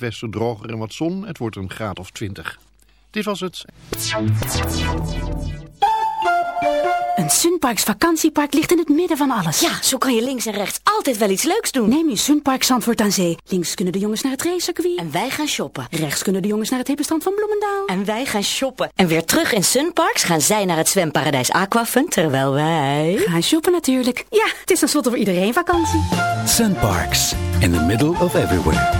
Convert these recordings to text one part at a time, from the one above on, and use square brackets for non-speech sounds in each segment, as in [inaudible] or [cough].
het westen droger en wat zon. Het wordt een graad of 20. Dit was het. Een Sunparks vakantiepark ligt in het midden van alles. Ja, zo kan je links en rechts altijd wel iets leuks doen. Neem je Sunpark Zandvoort aan Zee. Links kunnen de jongens naar het racecircuit. En wij gaan shoppen. Rechts kunnen de jongens naar het hippe strand van Bloemendaal. En wij gaan shoppen. En weer terug in Sunparks gaan zij naar het zwemparadijs Aquafun, terwijl wij... Gaan shoppen natuurlijk. Ja, het is tenslotte voor iedereen vakantie. Sunparks, in the middle of everywhere.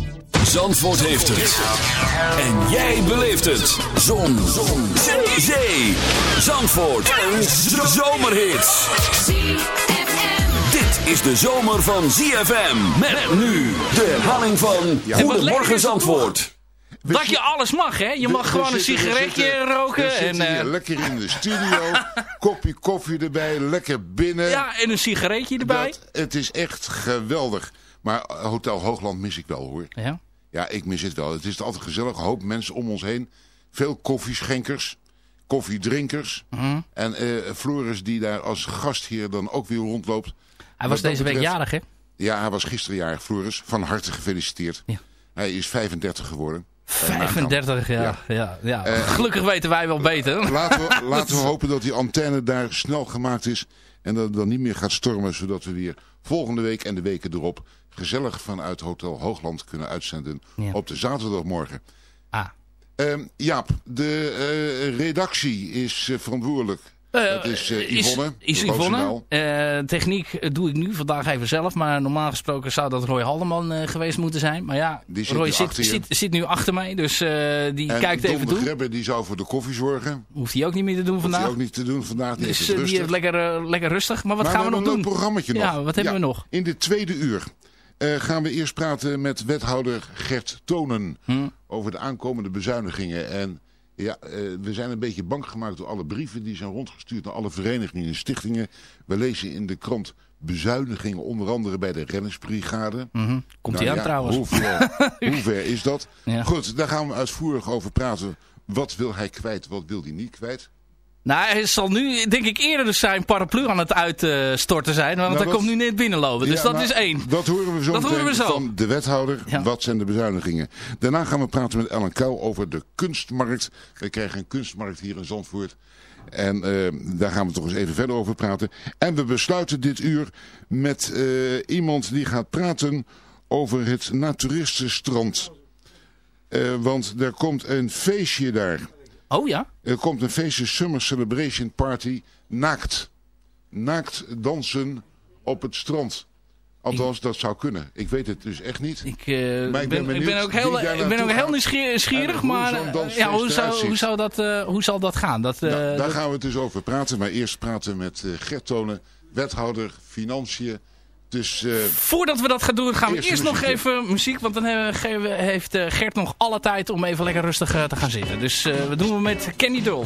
Zandvoort heeft het. En jij beleeft het. Zon. Zon. Zee. Zandvoort. Een zomerhit. Dit is de zomer van ZFM. Met nu de herhaling van Goedemorgen Zandvoort. Dat je alles mag, hè? Je mag We- we gewoon een zitten- sigaretje zitten- roken. We En, hier eh, lekker in de studio. [laughs] kopje koffie erbij, lekker binnen. ja, en een sigaretje erbij. Dat, het is echt geweldig. Maar Hotel Hoogland mis ik wel hoor. Ja. Ja, ik mis het wel. Het is altijd gezellig. Een hoop mensen om ons heen. Veel koffieschenkers. Koffiedrinkers. Mhm. En eh Floris die daar als gastheer dan ook weer rondloopt. Hij was deze week jarig, hè? Ja, hij was gisteren jarig, Floris. Van harte gefeliciteerd. Ja. Hij is 35 geworden. Kan je nagaan. 35, ja. Ja. ja. ja, Eh, Gelukkig weten wij wel beter. Laten we, [laughs] laten we hopen dat die antenne daar snel gemaakt is. En dat het dan niet meer gaat stormen. Zodat we weer volgende week en de weken erop gezellig vanuit Hotel Hoogland kunnen uitzenden. Ja. Op de zaterdagmorgen. Ah. Ehm, Jaap, de eh, redactie is eh, verantwoordelijk. dat is eh, Yvonne. Is, is Yvonne. Eh, techniek eh, doe ik nu vandaag even zelf. Maar normaal gesproken zou dat Roy Haldeman eh, geweest moeten zijn. Maar ja, Die zit Roy nu zit, zit, zit nu achter mij. Dus eh, die En kijkt Don even de toe. Grebbe die zou voor de koffie zorgen. Hoeft hij ook niet meer te doen Hoeft hij vandaag. ook niet te doen vandaag. Die Dus eh, die heeft lekker, eh, lekker rustig. Maar wat Maar gaan we, we nog hebben doen? een programmaatje nog. Ja, wat hebben we nog? In de tweede uur eh, gaan we eerst praten met wethouder Gert Tonen Hm. over de aankomende bezuinigingen. En ja, eh, we zijn een beetje bang gemaakt door alle brieven die zijn rondgestuurd naar alle verenigingen en stichtingen. We lezen in de krant bezuinigingen, onder andere bij de rennersbrigade. Mhm. Komt hij Nou aan ja, trouwens. Hoe ver, [laughs] hoe ver is dat? Ja. Goed, daar gaan we uitvoerig over praten. Wat wil hij kwijt, wat wil hij niet kwijt? Nou, hij zal nu denk ik eerder dus zijn paraplu aan het uitstorten zijn. Want Nou, hij komt nu net binnenlopen. Dus Ja, dat nou, is één. Dat horen we zo Dat horen meteen we zo. van de wethouder. Ja. Wat zijn de bezuinigingen? Daarna gaan we praten met Ellen Kuil over de kunstmarkt. We krijgen een kunstmarkt hier in Zandvoort. En eh, daar gaan we toch eens even verder over praten. En we besluiten dit uur met eh, iemand die gaat praten over het naturistenstrand. Eh, want er komt een feestje daar. Oh ja? Er komt een feestje Summer Celebration Party naakt. Naakt dansen op het strand. Althans, dat zou kunnen. Ik weet het dus echt niet. Ik, eh, Maar ik ben ben, ik ben ook heel, ik ben ook heel nieuwsgierig, hoe maar zo'n eh, ja, hoe, zou, hoe, zou dat, eh, hoe zal dat gaan? Dat, Nou, daar dat- gaan we het dus over praten. Maar eerst praten met Gert Tonen, wethouder Financiën. Dus eh, Voordat we dat gaan doen, gaan we Eerst nog even muziek. Want dan heeft eh, Gert nog alle tijd om even lekker rustig eh, te gaan zitten. Dus we doen we met Kenny Dull.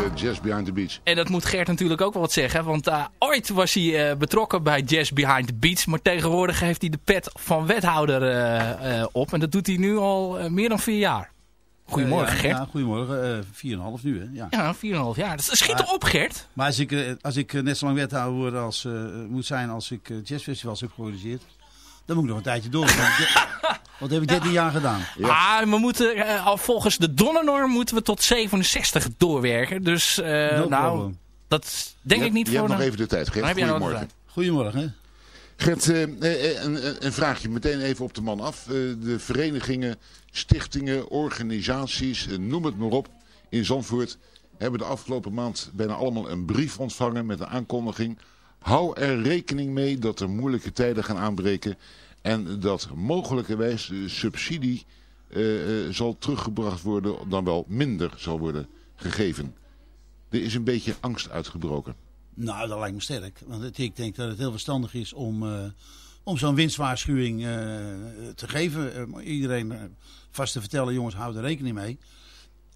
Ja. eh, Jazz Behind the Beach. En dat moet Gert natuurlijk ook wel wat zeggen. Want eh, ooit was hij eh, betrokken bij Jazz Behind the Beats. Maar tegenwoordig heeft hij de pet van wethouder eh, eh, op. En dat doet hij nu al meer dan vier jaar. Goedemorgen ja, Gert. Ja, goedemorgen. eh 4,5 nu, hè? Ja. Ja, 4,5 jaar. Dat schiet Maar- erop Gert. Maar als ik, als ik net zo lang wethouder word als, eh, moet zijn als ik jazzfestivals heb georganiseerd, dan moet ik nog een tijdje door. [laughs] Wat heb ik 13 jaar gedaan? Ah, we moeten, eh, volgens de donnernorm moeten we tot 67 doorwerken. Dus eh, No nou, dat denk je ik niet hebt, je voor... hebt nog even de tijd, de Goedemorgen. Goedemorgen. Hè? Gert, eh, een, een- een vraagje meteen even op de man af. Eh, de verenigingen, stichtingen, organisaties, noem het maar op, in Zandvoort... hebben de afgelopen maand bijna allemaal een brief ontvangen met een aankondiging. Hou er rekening mee dat er moeilijke tijden gaan aanbreken... en dat mogelijkerwijs de subsidie eh, eh, zal teruggebracht worden... dan wel minder zal worden gegeven. Er is een beetje angst uitgebroken. Nou, dat lijkt me sterk. Want ik denk dat het heel verstandig is om, eh, om zo'n winstwaarschuwing te geven. Iedereen vast te vertellen, jongens, hou er rekening mee.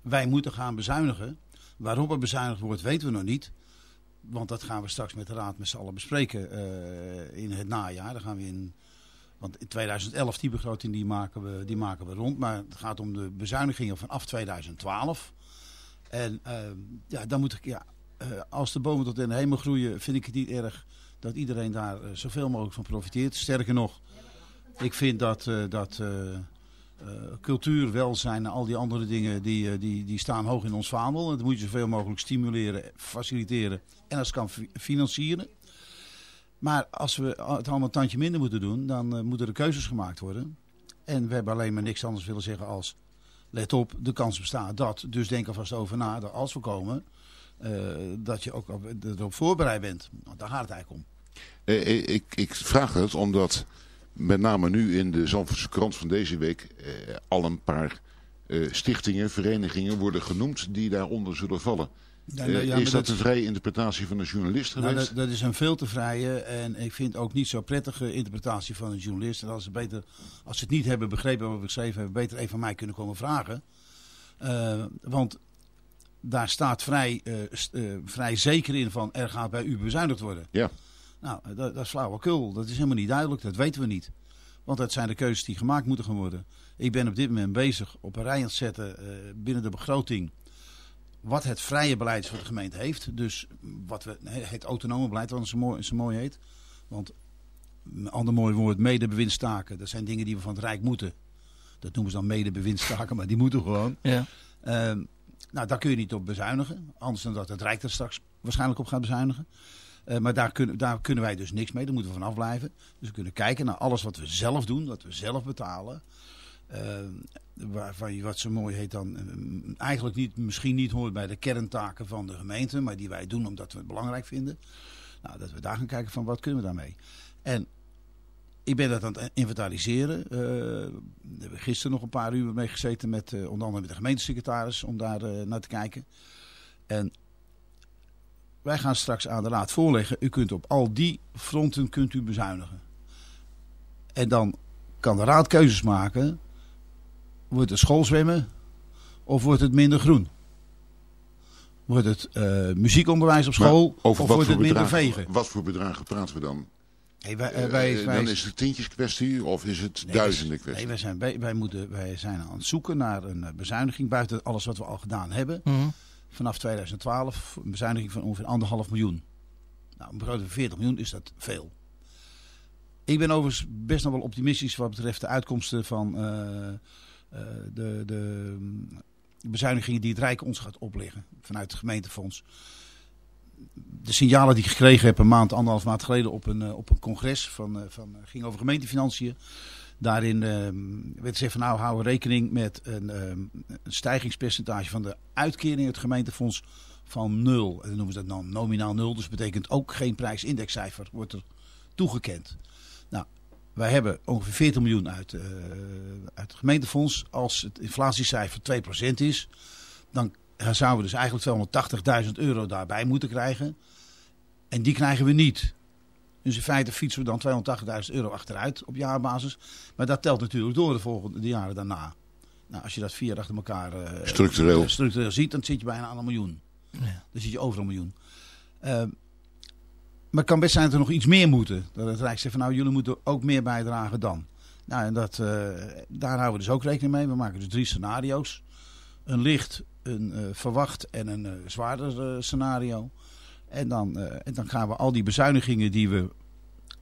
Wij moeten gaan bezuinigen. Waarop er bezuinigd wordt, weten we nog niet. Want dat gaan we straks met de raad met z'n allen bespreken in het najaar. Dan gaan we in, want in 2011, die begroting, die maken, we, die maken we rond. Maar het gaat om de bezuinigingen vanaf 2012. En eh, ja, dan moet ik, ja, eh, als de bomen tot in de hemel groeien, vind ik het niet erg dat iedereen daar eh, zoveel mogelijk van profiteert. Sterker nog, ik vind dat, eh, dat cultuur, welzijn en al die andere dingen, die, die, die staan hoog in ons vaandel. En dat moet je zoveel mogelijk stimuleren, faciliteren en als kan fi- financieren. Maar als we het allemaal een tandje minder moeten doen, dan eh, moeten er keuzes gemaakt worden. En we hebben alleen maar niks anders willen zeggen als... Let op, de kans bestaat dat. Dus denk alvast over na dat als we komen, eh, dat je ook op- erop voorbereid bent. Nou, daar gaat het eigenlijk om. Eh, ik, ik vraag het omdat met name nu in de Zandvoortse krant van deze week eh, al een paar eh, stichtingen, verenigingen worden genoemd die daaronder zullen vallen. Ja, Eh, nou ja, is dat dat- de vrije interpretatie van een journalist Nou, geweest? dat, dat is een veel te vrije en ik vind ook niet zo prettige interpretatie van een journalist. En als ze, beter, als ze het niet hebben begrepen wat we geschreven hebben, beter even van mij kunnen komen vragen. Eh, want daar staat vrij, eh, vrij zeker in van er gaat bij u bezuinigd worden. Ja. Nou, dat, dat is flauwekul. Dat is helemaal niet duidelijk. Dat weten we niet. Want dat zijn de keuzes die gemaakt moeten gaan worden. Ik ben op dit moment bezig op een rij aan het zetten binnen de begroting. Wat het vrije beleid voor de gemeente heeft. Dus wat we, het autonome beleid, wat zo mooi, zo mooi heet. Want een ander mooi woord, medebewindstaken. Dat zijn dingen die we van het Rijk moeten. Dat noemen ze dan medebewindstaken, [laughs] maar die moeten gewoon. Ja. Ehm, nou, daar kun je niet op bezuinigen. Anders dan dat het Rijk er straks waarschijnlijk op gaat bezuinigen. Eh, maar daar kunnen, daar kunnen wij dus niks mee. Daar moeten we vanaf blijven. Dus we kunnen kijken naar alles wat we zelf doen. Wat we zelf betalen. Eh, waarvan je wat zo mooi heet dan eh, eigenlijk niet, misschien niet hoort bij de kerntaken van de gemeente. Maar die wij doen omdat we het belangrijk vinden. Nou, dat we daar gaan kijken van wat kunnen we daarmee. En ik ben dat aan het inventariseren. Eh, we hebben gisteren nog een paar uur mee gezeten met eh, onder andere met de gemeentesecretaris om daar eh, naar te kijken. En wij gaan straks aan de raad voorleggen. U kunt op al die fronten kunt u bezuinigen. En dan kan de raad keuzes maken. Wordt het schoolzwemmen of wordt het minder groen? Wordt het eh, muziekonderwijs op school of wordt het minder bedragen, vegen? Wat voor bedragen praten we dan? Hey, wij, eh, wij, Eh, wij- dan is het tientjes kwestie of is het Nee, duizenden kwestie? Nee, wij zijn, bij- wij, moeten, wij zijn aan het zoeken naar een bezuiniging buiten alles wat we al gedaan hebben. Mhm. Vanaf 2012 een bezuiniging van ongeveer anderhalf miljoen. Nou, een begroting van 40 miljoen is dat veel. Ik ben overigens best nog wel optimistisch wat betreft de uitkomsten van de, de mm, bezuinigingen die het Rijk ons gaat opleggen vanuit het gemeentefonds. De signalen die ik gekregen heb een maand, anderhalf maand geleden op een, eh, op een congres van, eh, van, ging over gemeentefinanciën. Daarin eh, werd gezegd van nou houden rekening met een, eh, een stijgingspercentage van de uitkering uit het gemeentefonds van nul. En dan noemen ze dat dan nominaal nul. Dus betekent ook geen prijsindexcijfer wordt er toegekend. Wij hebben ongeveer 40 miljoen uit, eh, uit het gemeentefonds. Als het inflatiecijfer 2% is, dan zouden we dus eigenlijk 280.000 euro daarbij moeten krijgen. En die krijgen we niet. Dus in feite fietsen we dan 280.000 euro achteruit op jaarbasis. Maar dat telt natuurlijk door de volgende de jaren daarna. Nou, als je dat vier achter elkaar eh, Structureel. eh, structureel ziet, dan zit je bijna aan een miljoen. Dan zit je over een miljoen. Ehm, maar het kan best zijn dat er nog iets meer moeten. Dat het Rijk zegt van nou, jullie moeten ook meer bijdragen dan. Nou, en dat, eh, daar houden we dus ook rekening mee. We maken dus drie scenario's. Een licht, een eh, verwacht en een eh, zwaarder scenario. En dan, en dan gaan we al die bezuinigingen die we...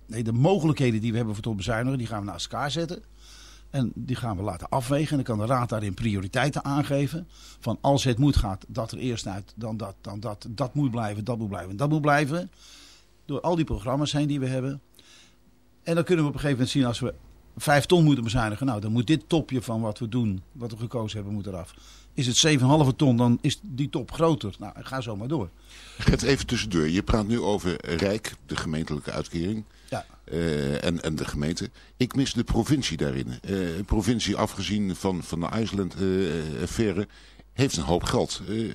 Nee, de mogelijkheden die we hebben voor tot bezuinigen, die gaan we naast elkaar zetten. En die gaan we laten afwegen. En dan kan de raad daarin prioriteiten aangeven. Van als het moet gaat dat er eerst uit, dan dat, dan dat. Dat moet blijven, dat moet blijven, en dat moet blijven. Door al die programma's heen die we hebben. En dan kunnen we op een gegeven moment zien als we vijf ton moeten bezuinigen. Nou, dan moet dit topje van wat we doen, wat we gekozen hebben, moet eraf. Is het 7,5 ton, dan is die top groter. Nou, ga zo maar door. Gert, even tussendoor. Je praat nu over Rijk, de gemeentelijke uitkering. Ja. eh, en, en de gemeente. Ik mis de provincie daarin. Eh, de provincie, afgezien van, van de IJsland-affaire, heeft een hoop geld. Eh,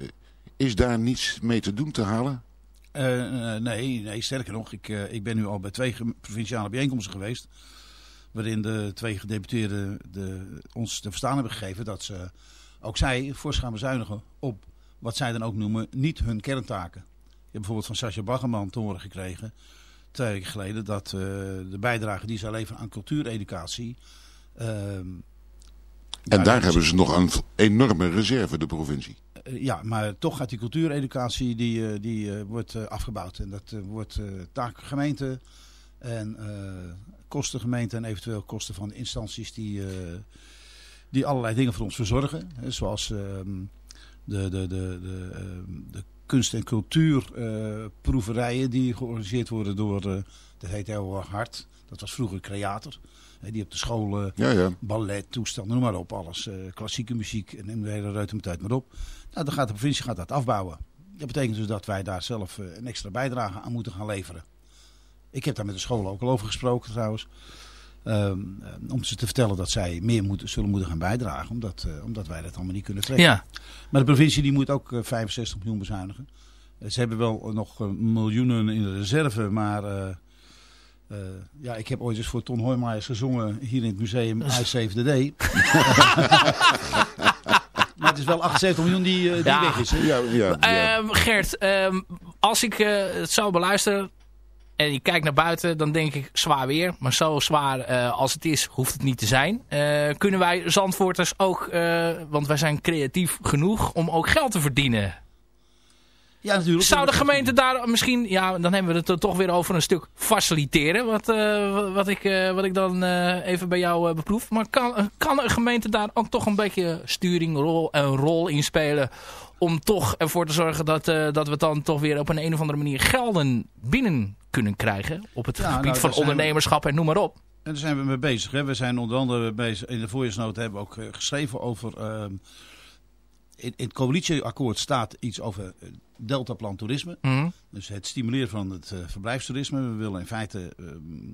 is daar niets mee te doen, te halen? Eh, nee, nee, sterker nog, ik, eh, ik ben nu al bij twee provinciale bijeenkomsten geweest. Waarin de twee gedeputeerden de, ons te verstaan hebben gegeven dat ze ook zij fors gaan bezuinigen op wat zij dan ook noemen niet hun kerntaken. Je hebt bijvoorbeeld van Sascha Baggerman te horen gekregen, twee weken geleden, dat eh, de bijdrage die zij leveren aan cultuureducatie. ehm, En daar hebben ze nog een enorme reserve, de provincie. Eh, ja, maar toch gaat die cultuureducatie die, eh, die eh, wordt afgebouwd. En dat wordt taak gemeente en kosten gemeente en eventueel kosten van de instanties die, die allerlei dingen voor ons verzorgen. Hè, zoals ehm, de, de, de, de, ehm, de kunst- en cultuurproeverijen die georganiseerd worden door, dat heet heel hard. Dat was vroeger Creator. Die op de scholen Ja, ja. ballet, toestanden, noem maar op, alles. klassieke muziek, en neem de hele reutemetuit maar op. Nou, dan gaat de provincie gaat dat afbouwen. Dat betekent dus dat wij daar zelf eh, een extra bijdrage aan moeten gaan leveren. Ik heb daar met de scholen ook al over gesproken trouwens. Ehm, om ze te vertellen dat zij meer moeten, zullen moeten gaan bijdragen. Omdat, eh, omdat wij dat allemaal niet kunnen trekken. Ja. Maar de provincie die moet ook eh, 65 miljoen bezuinigen. Eh, ze hebben wel nog eh, miljoenen in de reserve. Maar eh, eh, ja, ik heb ooit eens voor Ton Hoijmaijers gezongen hier in het museum [laughs] I Save the Day. [laughs] maar het is wel 78 miljoen die, eh, die Ja. weg is. hè? Ja, ja, ja. Ehm, Gert, ehm, als ik eh, het zou beluisteren en ik kijk naar buiten, dan denk ik zwaar weer. Maar zo zwaar eh, als het is, hoeft het niet te zijn. Eh, kunnen wij Zandvoorters ook, eh, want wij zijn creatief genoeg om ook geld te verdienen. Ja, natuurlijk. Zou de gemeente daar misschien, ja, dan hebben we het er toch weer over een stuk faciliteren. Wat, eh, wat, ik, eh, wat ik dan eh, even bij jou beproef. Maar kan, kan een gemeente daar ook toch een beetje sturing, rol, een rol in spelen? Om toch ervoor te zorgen dat, dat we dan toch weer op een, een of andere manier gelden binnen kunnen krijgen. Op het Ja, gebied nou, van we- ondernemerschap en noem maar op. En daar zijn we mee bezig. Hè. We zijn onder andere bezig, in de voorjaarsnota hebben we ook geschreven over... in, in het coalitieakkoord staat iets over eh, deltaplan toerisme. Mhm. Dus het stimuleren van het eh, verblijfstoerisme. We willen in feite ehm,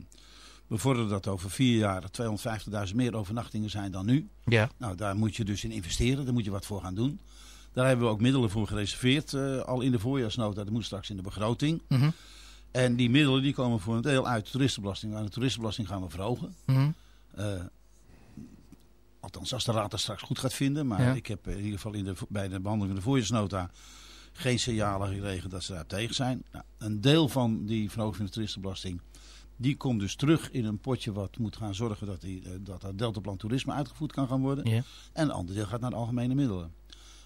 bevorderen dat over vier jaar 250.000 meer overnachtingen zijn dan nu. Ja. Nou, daar moet je dus in investeren. Daar moet je wat voor gaan doen. Daar hebben we ook middelen voor gereserveerd. eh, al in de voorjaarsnota. Dat moet straks in de begroting. Mhm. En die middelen die komen voor een deel uit de toeristenbelasting. Aan de toeristenbelasting gaan we verhogen. Eh, althans, als de raad dat straks goed gaat vinden. Maar Ja. ik heb in ieder geval in de, bij de behandeling van de voorjaarsnota geen signalen gekregen dat ze daar tegen zijn. Nou, een deel van die verhoging van de toeristenbelasting, die komt dus terug in een potje wat moet gaan zorgen dat, die, eh, dat dat deltaplan toerisme uitgevoerd kan gaan worden. Ja. En een ander deel gaat naar de algemene middelen.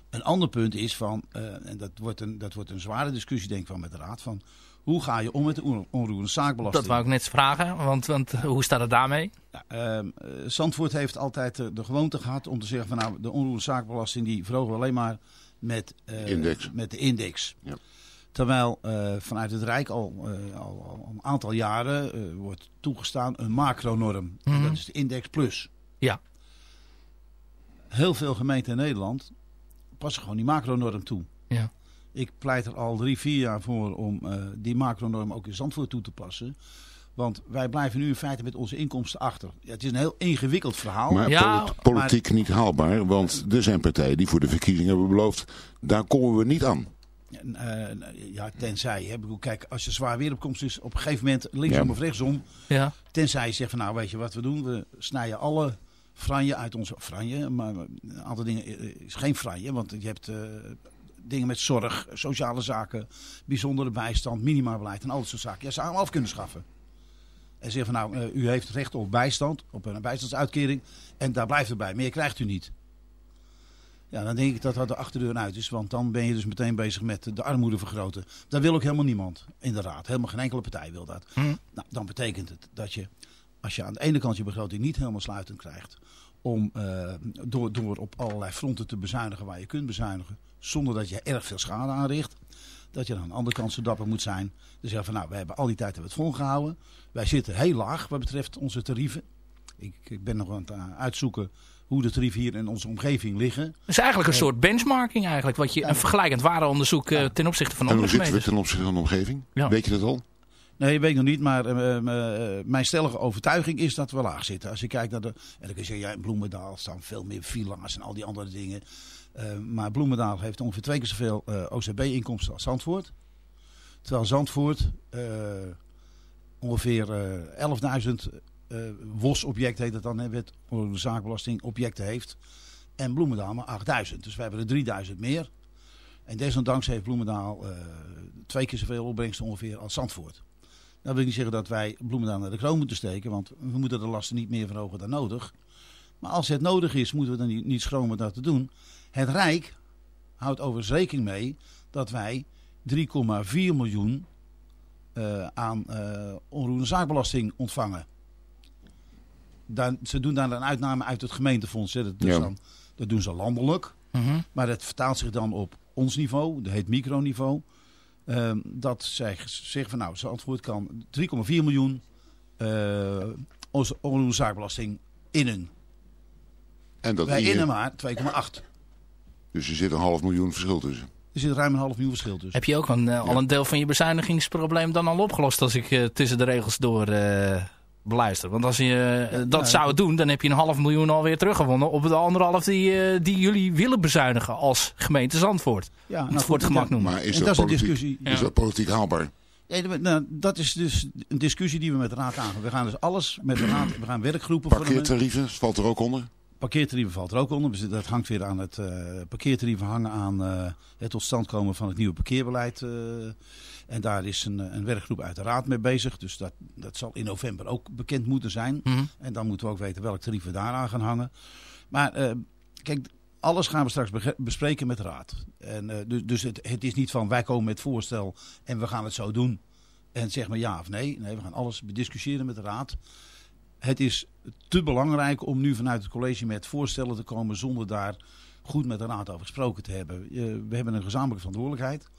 Een ander punt is van, eh, en dat wordt, een, dat wordt een zware discussie denk ik van met de raad, van hoe ga je om met de on- onroerende zaakbelasting? Dat wou ik net vragen, want, want eh, hoe staat het daarmee? Ja, ehm, eh, Zandvoort heeft altijd eh, de gewoonte gehad om te zeggen van nou, de onroerende zaakbelasting die verhogen we alleen maar met, eh, Index. met de index. Ja. Terwijl eh, vanuit het Rijk al, eh, al, al een aantal jaren eh, wordt toegestaan een macronorm. Mhm. dat is de index plus. Ja. Heel veel gemeenten in Nederland passen gewoon die macronorm toe. Ja. Ik pleit er al drie, vier jaar voor om eh, die macronorm ook in Zandvoort toe te passen. Want wij blijven nu in feite met onze inkomsten achter. Ja, het is een heel ingewikkeld verhaal. Maar Ja, polit- politiek niet haalbaar, want er zijn partijen die voor de verkiezingen hebben beloofd, daar komen we niet aan. En, eh, ja, tenzij. Hè. Ik bedoel, kijk, als je zwaar weer op komst is, op een gegeven moment linksom Ja. of rechtsom. Ja. Tenzij je zegt van nou weet je wat we doen. We snijden alle franje uit onze franje. Maar een aantal dingen eh, is geen franje. Want je hebt eh, dingen met zorg, sociale zaken, bijzondere bijstand, minimabeleid en al dat soort zaken. Ja, ze allemaal af kunnen schaffen. En zeggen van nou, eh, u heeft recht op bijstand, op een bijstandsuitkering. En daar blijft het bij. Meer krijgt u niet. Ja, dan denk ik dat dat de achterdeur uit is. Want dan ben je dus meteen bezig met de armoede vergroten. Dat wil ook helemaal niemand in de raad. Helemaal geen enkele partij wil dat. Hm. Nou, dan betekent het dat je, als je aan de ene kant je begroting niet helemaal sluitend krijgt. Om eh, door, door op allerlei fronten te bezuinigen waar je kunt bezuinigen. Zonder dat je erg veel schade aanricht. Dat je dan aan de andere kant zo dapper moet zijn. Dus zeggen van nou, we hebben al die tijd hebben we het volgehouden. Wij zitten heel laag wat betreft onze tarieven. Ik, ik ben nog aan het eh, uitzoeken hoe de tarieven hier in onze omgeving liggen. Het is eigenlijk een soort benchmarking eigenlijk. Wat je, Ja. een vergelijkend warenonderzoek eh, ten opzichte van En hoe andere zitten we ten opzichte van de omgeving? Ja. Weet je dat al? Nee, weet ik nog niet, maar eh, eh, mijn stellige overtuiging is dat we laag zitten. Als je kijkt naar de. En dan kun je zeggen, ja, in Bloemendaal staan veel meer villa's en al die andere dingen. Eh, maar Bloemendaal heeft ongeveer twee keer zoveel eh, OCB-inkomsten als Zandvoort. Terwijl Zandvoort eh, ongeveer eh 11.000 eh WOS-objecten, heet het dan, wet zaakbelasting, objecten heeft. En Bloemendaal maar 8.000. Dus we hebben er 3.000 meer. En desondanks heeft Bloemendaal twee keer zoveel opbrengsten ongeveer als Zandvoort. Dat wil ik niet zeggen dat wij Bloemendaal naar de kroon moeten steken, want we moeten de lasten niet meer verhogen dan nodig. Maar als het nodig is, moeten we dan niet schromen dat te doen. Het Rijk houdt overigens rekening mee dat wij 3,4 miljoen eh, aan eh onroerende zaakbelasting ontvangen. Daar, ze doen daar een uitname uit het gemeentefonds. Hè. Dat, Ja. dan, dat doen ze landelijk. Mhm. Maar dat vertaalt zich dan op ons niveau, dat heet microniveau. Ehm dat zij zeggen van nou, Zandvoort kan 3,4 miljoen eh onze onroerende zaakbelasting innen. En dat Wij innen maar 2,8. Dus er zit een half miljoen verschil tussen. Er zit ruim een half miljoen verschil tussen. Heb je ook een, eh, al een deel van je bezuinigingsprobleem dan al opgelost als ik eh, tussen de regels door eh, beluisteren. Want als je eh, dat ja. zou doen, dan heb je een half miljoen alweer teruggewonnen op de anderhalf die, eh, die jullie willen bezuinigen als gemeente Zandvoort. Ja, het nou voor het goed, gemak noemen. Maar is En dat, dat is een politiek, discussie. is dat politiek haalbaar? Ja, dat- nou, dat is dus een discussie die we met de raad aangaan. We gaan dus alles met de raad, we gaan werkgroepen vormen. Parkeertarieven, valt er ook onder? Parkeertarieven valt er ook onder. Dus Dat hangt weer aan het eh parkeertarieven hangen aan eh, het tot stand komen van het nieuwe parkeerbeleid. eh. en daar is een, een werkgroep uit de raad mee bezig. Dus dat, dat zal in november ook bekend moeten zijn. Mhm. En dan moeten we ook weten welk tarief we daaraan gaan hangen. Maar kijk, alles gaan we straks bespreken met de raad. En, dus dus het, het is niet van wij komen met voorstel en we gaan het zo doen. En zeg maar ja of nee. Nee, we gaan alles bediscussiëren met de raad. Het is te belangrijk om nu vanuit het college met voorstellen te komen zonder daar goed met de raad over gesproken te hebben. Eh, we hebben een gezamenlijke verantwoordelijkheid.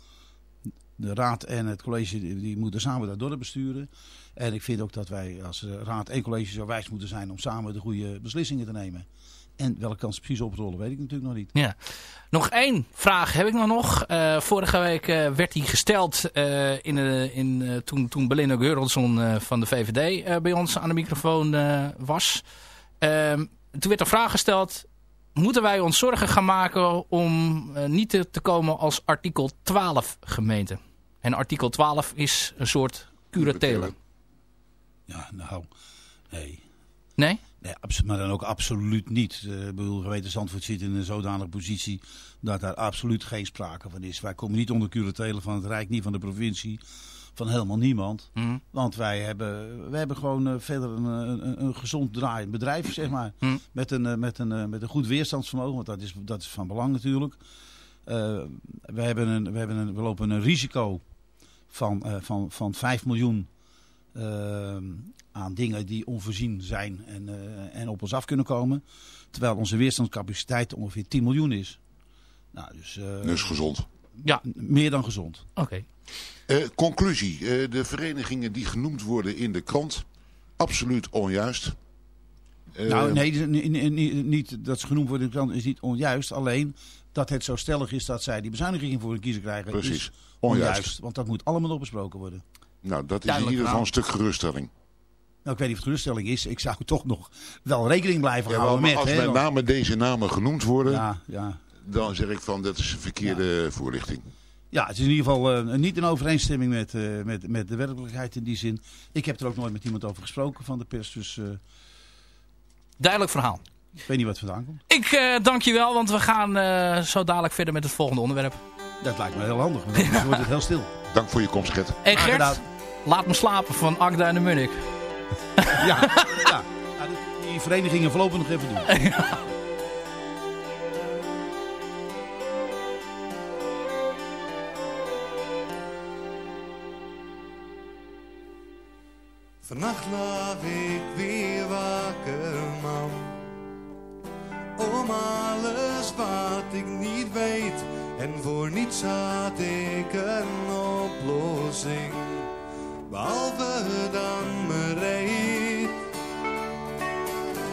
De raad en het college die, moeten samen dat dorp besturen. En ik vind ook dat wij als eh, raad en college zo wijs moeten zijn om samen de goede beslissingen te nemen. En welke kans ze precies oprollen, weet ik natuurlijk nog niet. Ja. Nog één vraag heb ik nog nog. Eh, vorige week eh, werd die gesteld eh, in, in, eh, toen, toen Belinda Geurlson eh, van de VVD eh, bij ons aan de microfoon eh, was. Ehm, toen werd de vraag gesteld, moeten wij ons zorgen gaan maken om niet te, te komen als artikel 12 gemeente? En artikel 12 is een soort curatele. Ja, nou, nee. Nee? Nee, maar dan ook absoluut niet. Eh, Ik bedoel, gemeente Zandvoort zit in een zodanige positie dat daar absoluut geen sprake van is. Wij komen niet onder curatelen van het Rijk, niet van de provincie, van helemaal niemand. Mhm. Want wij hebben, wij hebben gewoon eh, verder een, een, een gezond draaiend bedrijf, zeg maar. Mhm. Met, een, eh, met, een, met een goed weerstandsvermogen, want dat is, dat is van belang natuurlijk. Eh, we, hebben een, we, hebben een, we lopen een risico van, van, van 5 miljoen eh, aan dingen die onvoorzien zijn en, eh, en op ons af kunnen komen. Terwijl onze weerstandscapaciteit ongeveer 10 miljoen is. Nou, dus, eh, Dus gezond. Ja. meer dan gezond. Oké. Eh, conclusie. Eh, de verenigingen die genoemd worden in de krant, absoluut onjuist. Nou, nee, dus ni- ni- ni- niet dat ze genoemd worden in de krant is niet onjuist. Alleen dat het zo stellig is dat zij die bezuiniging voor hun kiezer krijgen. Precies. Is Onjuist. onjuist. Want dat moet allemaal nog besproken worden. Nou, dat is in ieder geval een stuk geruststelling. Nou, ik weet niet of het geruststelling is. Ik zou toch nog wel rekening blijven Ja, houden met. als met name deze namen genoemd worden, ja, ja. dan zeg ik van dat is een verkeerde voorlichting. Ja, het is in ieder geval eh, niet in overeenstemming met, eh, met, met de werkelijkheid in die zin. Ik heb er ook nooit met iemand over gesproken van de pers, dus eh, Duidelijk verhaal. ik weet niet wat vandaan komt. Ik eh, dank je wel, want we gaan eh, zo dadelijk verder met het volgende onderwerp. Dat lijkt me heel handig, want dan [laughs] wordt het heel stil. Dank voor je komst, Gert. En Gert, laat me slapen van Agda en de Munnik. Ja, ja. ja die- verenigingen voorlopig nog even doen. Vannacht lag ik weer wakker, man. Om alles wat ik niet weet. En voor niets had ik een oplossing. Behalve dan me reed.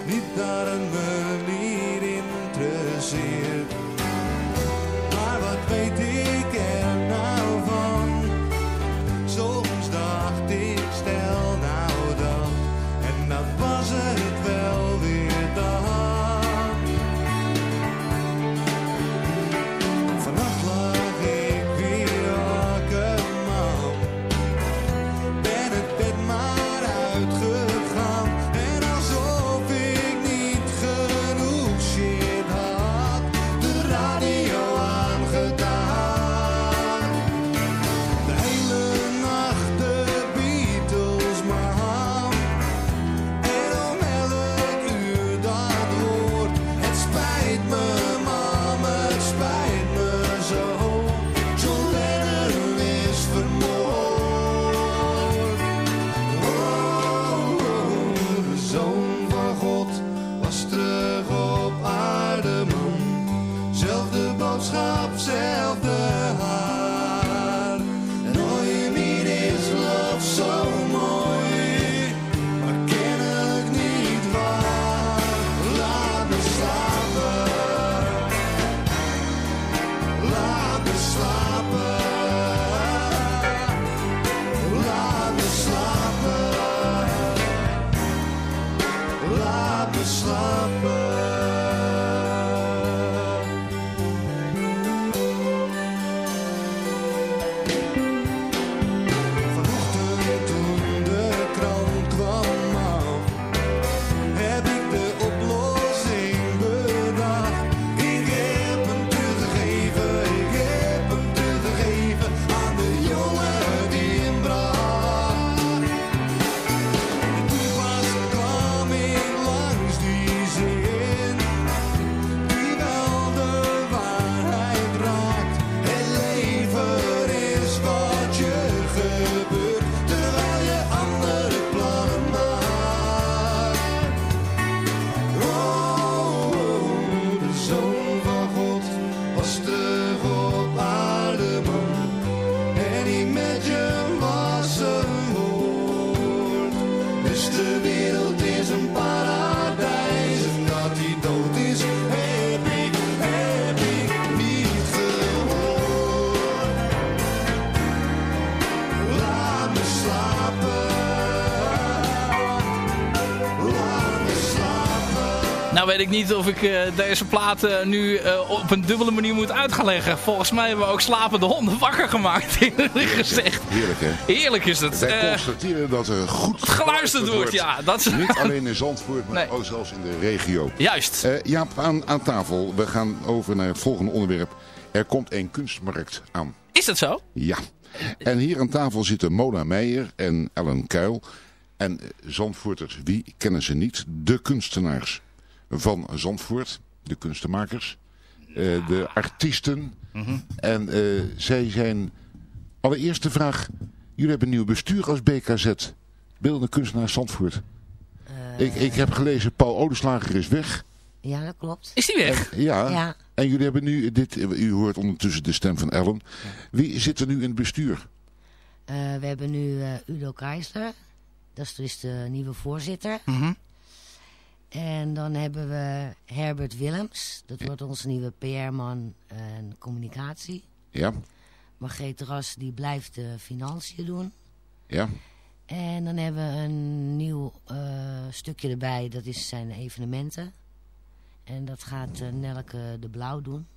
Niet naar een manier interesseert. Ik niet of ik eh, deze plaat eh, nu eh, op een dubbele manier moet uit gaan leggen. Volgens mij hebben we ook slapende honden wakker gemaakt, [laughs] eerlijk gezegd. Heerlijk hè? Heerlijk is het. Wij constateren dat er goed geluisterd wordt, ja. Dat is... Niet alleen in Zandvoort, maar ook zelfs in de regio. Juist. Jaap, aan, aan tafel. We gaan over naar het volgende onderwerp. Er komt een kunstmarkt aan. Is dat zo? Ja. En hier aan tafel zitten Mona Meijer en Ellen Kuil. En Zandvoorters, wie kennen ze niet? De kunstenaars van Zandvoort. De kunstenmakers. eh, de artiesten. En eh, zij zijn... Allereerste vraag. Jullie hebben een nieuw bestuur als BKZ. Beeldende kunstenaars Zandvoort. ik, ik heb gelezen, Paul Odeslager is weg. Ja, dat klopt. Is die weg? Ja. Ja. En jullie hebben nu dit... U hoort ondertussen de stem van Ellen. Wie zit er nu in het bestuur? Eh, we hebben nu eh, Udo Keisler. Dat is dus de nieuwe voorzitter. Mhm. En dan hebben we Herbert Willems. Dat wordt onze nieuwe PR-man en communicatie. Ja. Margreet Ras die blijft de financiën doen. Ja. En dan hebben we een nieuw eh, stukje erbij. Dat is zijn evenementen. En dat gaat eh, Nelke de Blauw doen.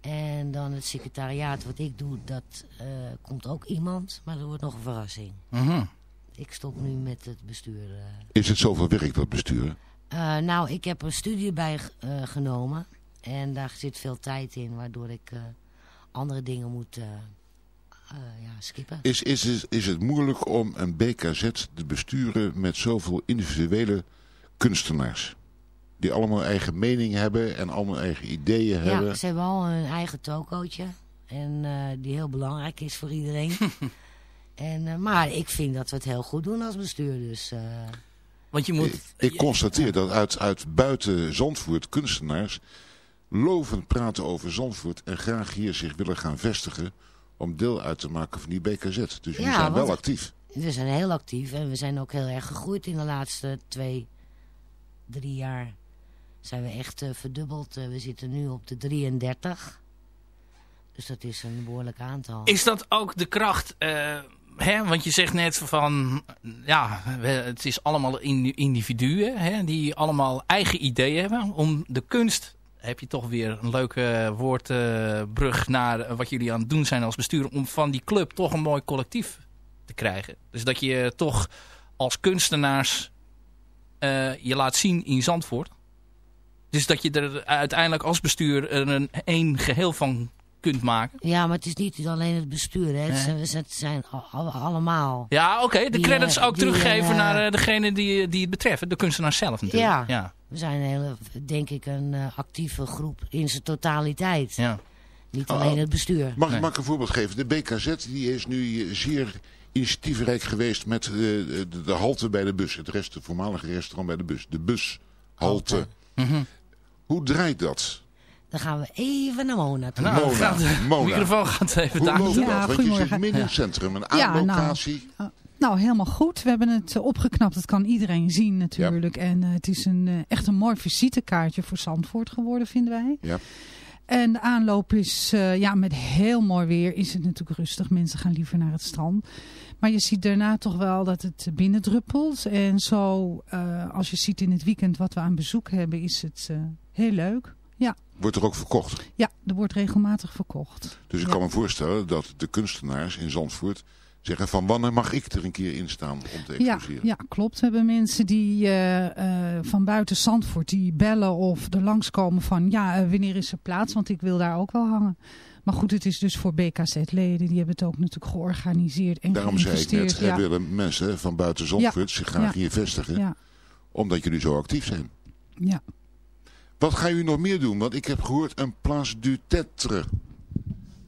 En dan het secretariaat wat ik doe, dat eh, komt ook iemand. Maar dat wordt nog een verrassing. Mhm. Ik stop nu met het bestuur. eh. Is het zoveel werk dat besturen? Eh, nou, ik heb een studie bij eh, genomen. En daar zit veel tijd in, waardoor ik eh, andere dingen moet ja, skippen. Is, is, is, is het moeilijk om een BKZ te besturen met zoveel individuele kunstenaars? Die allemaal eigen mening hebben en allemaal eigen ideeën hebben. Ja, ze hebben al een eigen tokootje. En eh, die heel belangrijk is voor iedereen. [laughs] en, eh, maar ik vind dat we het heel goed doen als bestuur. Dus, eh, Want je moet... Ik, ik constateer dat uit, uit buiten Zandvoort kunstenaars lovend praten over Zandvoort en graag hier zich willen gaan vestigen om deel uit te maken van die BKZ. Dus jullie Ja, zijn wel actief. we zijn heel actief. En we zijn ook heel erg gegroeid in de laatste twee, drie jaar. Zijn we echt eh, verdubbeld. We zitten nu op de 33. Dus dat is een behoorlijk aantal. Is dat ook de kracht... eh, hè? Want je zegt net van... Ja, het is allemaal in- individuen hè? die allemaal eigen ideeën hebben. Om de kunst heb je toch weer een leuke woordbrug naar wat jullie aan het doen zijn als bestuur. Om van die club toch een mooi collectief te krijgen. Dus dat je toch als kunstenaars eh, je laat zien in Zandvoort. Dus dat je er uiteindelijk als bestuur er een geheel van kunt maken. Ja, maar het is niet alleen het bestuur. Hè. Het, Nee. zijn, het zijn al- al- allemaal. Ja, oké. De credits eh, ook die, teruggeven eh, naar eh, degene die, die het betreffen. De kunstenaar zelf natuurlijk. Ja. Ja. We zijn een hele, denk ik een eh, actieve groep in zijn totaliteit. Ja. Niet Oh, alleen het bestuur. Mag, mag ik een voorbeeld geven? De BKZ die is nu zeer initiatiefrijk geweest met eh, de, de halte bij de bus. Het rest, het voormalige restaurant bij de bus. De bushalte. Mhm. Hoe draait dat? Dan gaan we even naar Mona toe. Nou, Mona, gaat- de [laughs] Mona. microfoon gaat even Hoe daar. loopt Ja, dat? Want je zit midden in het Ja. centrum. Een Ja, nou, aanlocatie. Nou, helemaal goed. We hebben het eh, opgeknapt. Dat kan iedereen zien natuurlijk. En eh, het is een, eh, echt een mooi visitekaartje voor Zandvoort geworden, vinden wij. Ja. En de aanloop is, eh, ja, met heel mooi weer is het natuurlijk rustig. Mensen gaan liever naar het strand. Maar je ziet daarna toch wel dat het binnendruppelt. En zo, eh, als je ziet in het weekend wat we aan bezoek hebben, is het eh, heel leuk. Ja. Wordt er ook verkocht. ja, er wordt regelmatig verkocht. Dus ik Ja. kan me voorstellen dat de kunstenaars in Zandvoort zeggen van wanneer mag ik er een keer in staan om te Ja, exposeren. ja, klopt. We hebben mensen die eh, eh, van buiten Zandvoort die bellen of er langskomen van ja, eh, wanneer is er plaats? Want ik wil daar ook wel hangen. Maar goed, het is dus voor BKZ-leden. Die hebben het ook natuurlijk georganiseerd en Daarom zei ik net, geïnvesteerd. er ja. willen mensen van buiten Zandvoort Ja, zich graag ja, hier vestigen. Ja, Omdat jullie zo actief zijn. ja. Wat gaan jullie nog meer doen? Want ik heb gehoord een Place du Tetre.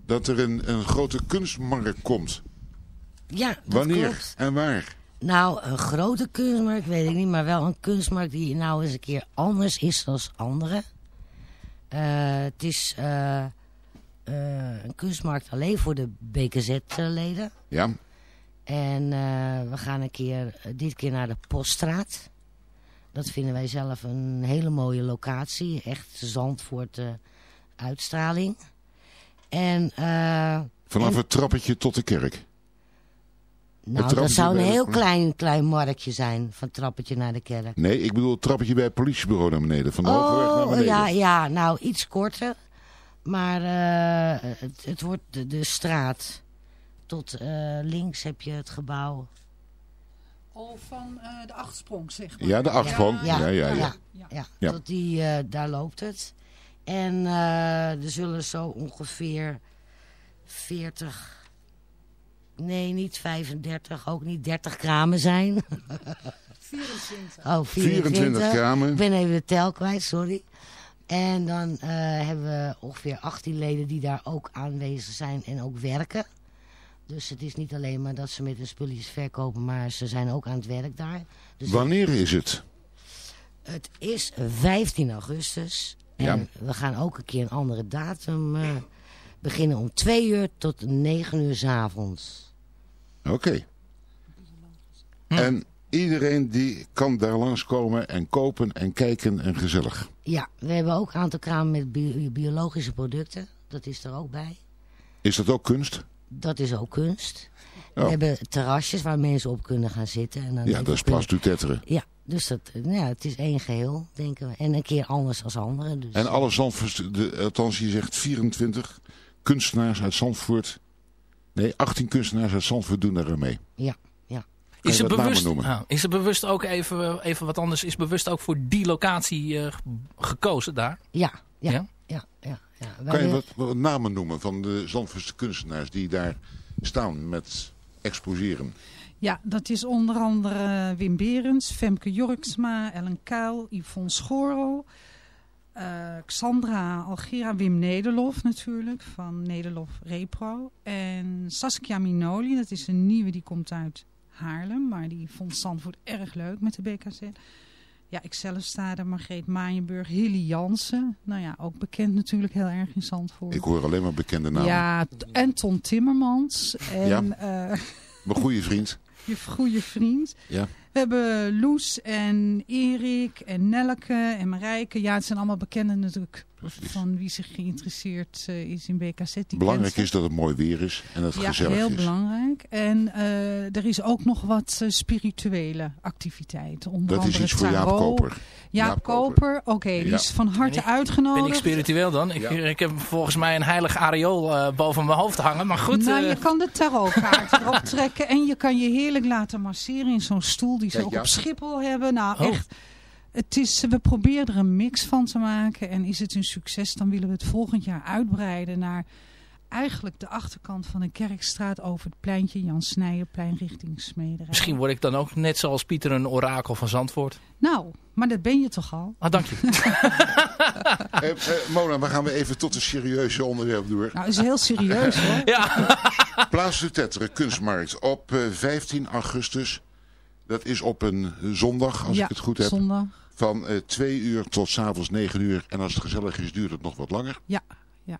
Dat er een, een grote kunstmarkt komt. Ja, dat Wanneer klopt. en waar? Nou, een grote kunstmarkt weet ik niet, maar wel een kunstmarkt die nou eens een keer anders is dan andere. Eh, het is eh, eh, een kunstmarkt alleen voor de BKZ-leden. Ja, En we gaan een keer, dit keer naar de Poststraat. Dat vinden wij zelf een hele mooie locatie. Echt Zandvoort eh, uitstraling. En, eh, Vanaf en- het trappetje tot de kerk. nou, dat zou een heel klein, klein marktje zijn. Van het trappetje naar de kerk. Nee, ik bedoel het trappetje bij het politiebureau naar beneden. Van de Hogeweg naar Oh, beneden. ja, ja, nou iets korter. Maar eh, het, het wordt de, de straat. Tot links heb je het gebouw. Of van eh, de achtsprong, zeg maar. Ja, de achtsprong. Ja, ja, ja. ja, ja. Ja. Tot die, eh, daar loopt het. En eh, er zullen zo ongeveer 40, nee niet 35, ook niet 30 kramen zijn. [laughs] 24. Oh, 24. 24 kramen. Ik ben even de tel kwijt, sorry. En dan eh, hebben we ongeveer 18 leden die daar ook aanwezig zijn en ook werken. Dus het is niet alleen maar dat ze met hun spulletjes verkopen, maar ze zijn ook aan het werk daar. Dus Wanneer is het? het is 15 augustus. En Ja. we gaan ook een keer een andere datum eh, beginnen om 2 uur tot 9 uur 's avonds. Oké. En iedereen die kan daar langskomen en kopen en kijken en gezellig. Ja, we hebben ook een aantal kramen met bi- biologische producten. Dat is er ook bij. Is dat ook kunst? Dat is ook kunst. Oh. We hebben terrasjes waar mensen op kunnen gaan zitten. En dan Ja, dat is Plas du Tetteren. Ja, dus dat, nou ja, het is één geheel, denken we. En een keer anders als anderen. Dus. En alle Zandvoorts, de, althans je zegt 24 kunstenaars uit Zandvoort. Nee, 18 kunstenaars uit Zandvoort doen daar mee. Ja, ja. Is er, bewust, noemen? ah, is er bewust ook even, even wat anders, is bewust ook voor die locatie eh, gekozen daar? Ja, ja, Ja? ja, ja. Ja, Wij Kan je wat namen noemen van de Zandvoortse kunstenaars die daar staan met exposeren? Ja, dat is onder andere Wim Berends, Femke Jorksma, Ellen Kuil, Yvonne Schorel, eh, Xandra Algera, Wim Nederlof natuurlijk, van Nederlof Repro. En Saskia Minoli, dat is een nieuwe, die komt uit Haarlem, maar die vond Zandvoort erg leuk met de BKZ. Ja, ik zelf sta er, Margreet Maaienburg, Hilly Jansen. Nou ja, ook bekend natuurlijk heel erg in Zandvoort. Ik hoor alleen maar bekende namen. Ja, en Ton Timmermans. En Ja. eh, Mijn goede vriend. [laughs] je goede vriend. Ja. We hebben Loes en Erik en Nelke en Marijke. Ja, het zijn allemaal bekenden natuurlijk van wie zich geïnteresseerd eh, is in BKZ. Die Belangrijk is dat het mooi weer is en dat het ja, gezellig heel is. belangrijk. En eh, er is ook nog wat eh, spirituele activiteiten. Onder Dat is andere iets voor Jaap. Koper. Jaap, Jaap Koper, oké, die Ja. is van harte Ben ik- uitgenodigd. Ben ik spiritueel dan? Ik, ik heb volgens mij een heilig areool eh, boven mijn hoofd hangen. Maar goed, nou, je kan de tarotkaart [laughs] erop trekken en je kan je heerlijk laten masseren in zo'n stoel die ze Kijk, ook ja. op Schiphol hebben. Nou, Oh. echt. Het is, we proberen er een mix van te maken en is het een succes, dan willen we het volgend jaar uitbreiden naar eigenlijk de achterkant van de Kerkstraat over het pleintje Jan Snijenplein richting Smederij. misschien word ik dan ook net zoals Pieter een orakel van Zandvoort. Nou, maar dat ben je toch al? Ah, dank je. [laughs] Eh, eh, Mona, we gaan we even tot een serieuze onderwerp door. Nou, is heel serieus hoor. [laughs] ja. Plaats de Tetteren, kunstmarkt, op eh, 15 augustus. Dat is op een zondag, als ja, ik het goed heb. zondag. Van eh 2 uur tot s'avonds 9 uur. En als het gezellig is, duurt het nog wat langer. Ja, ja,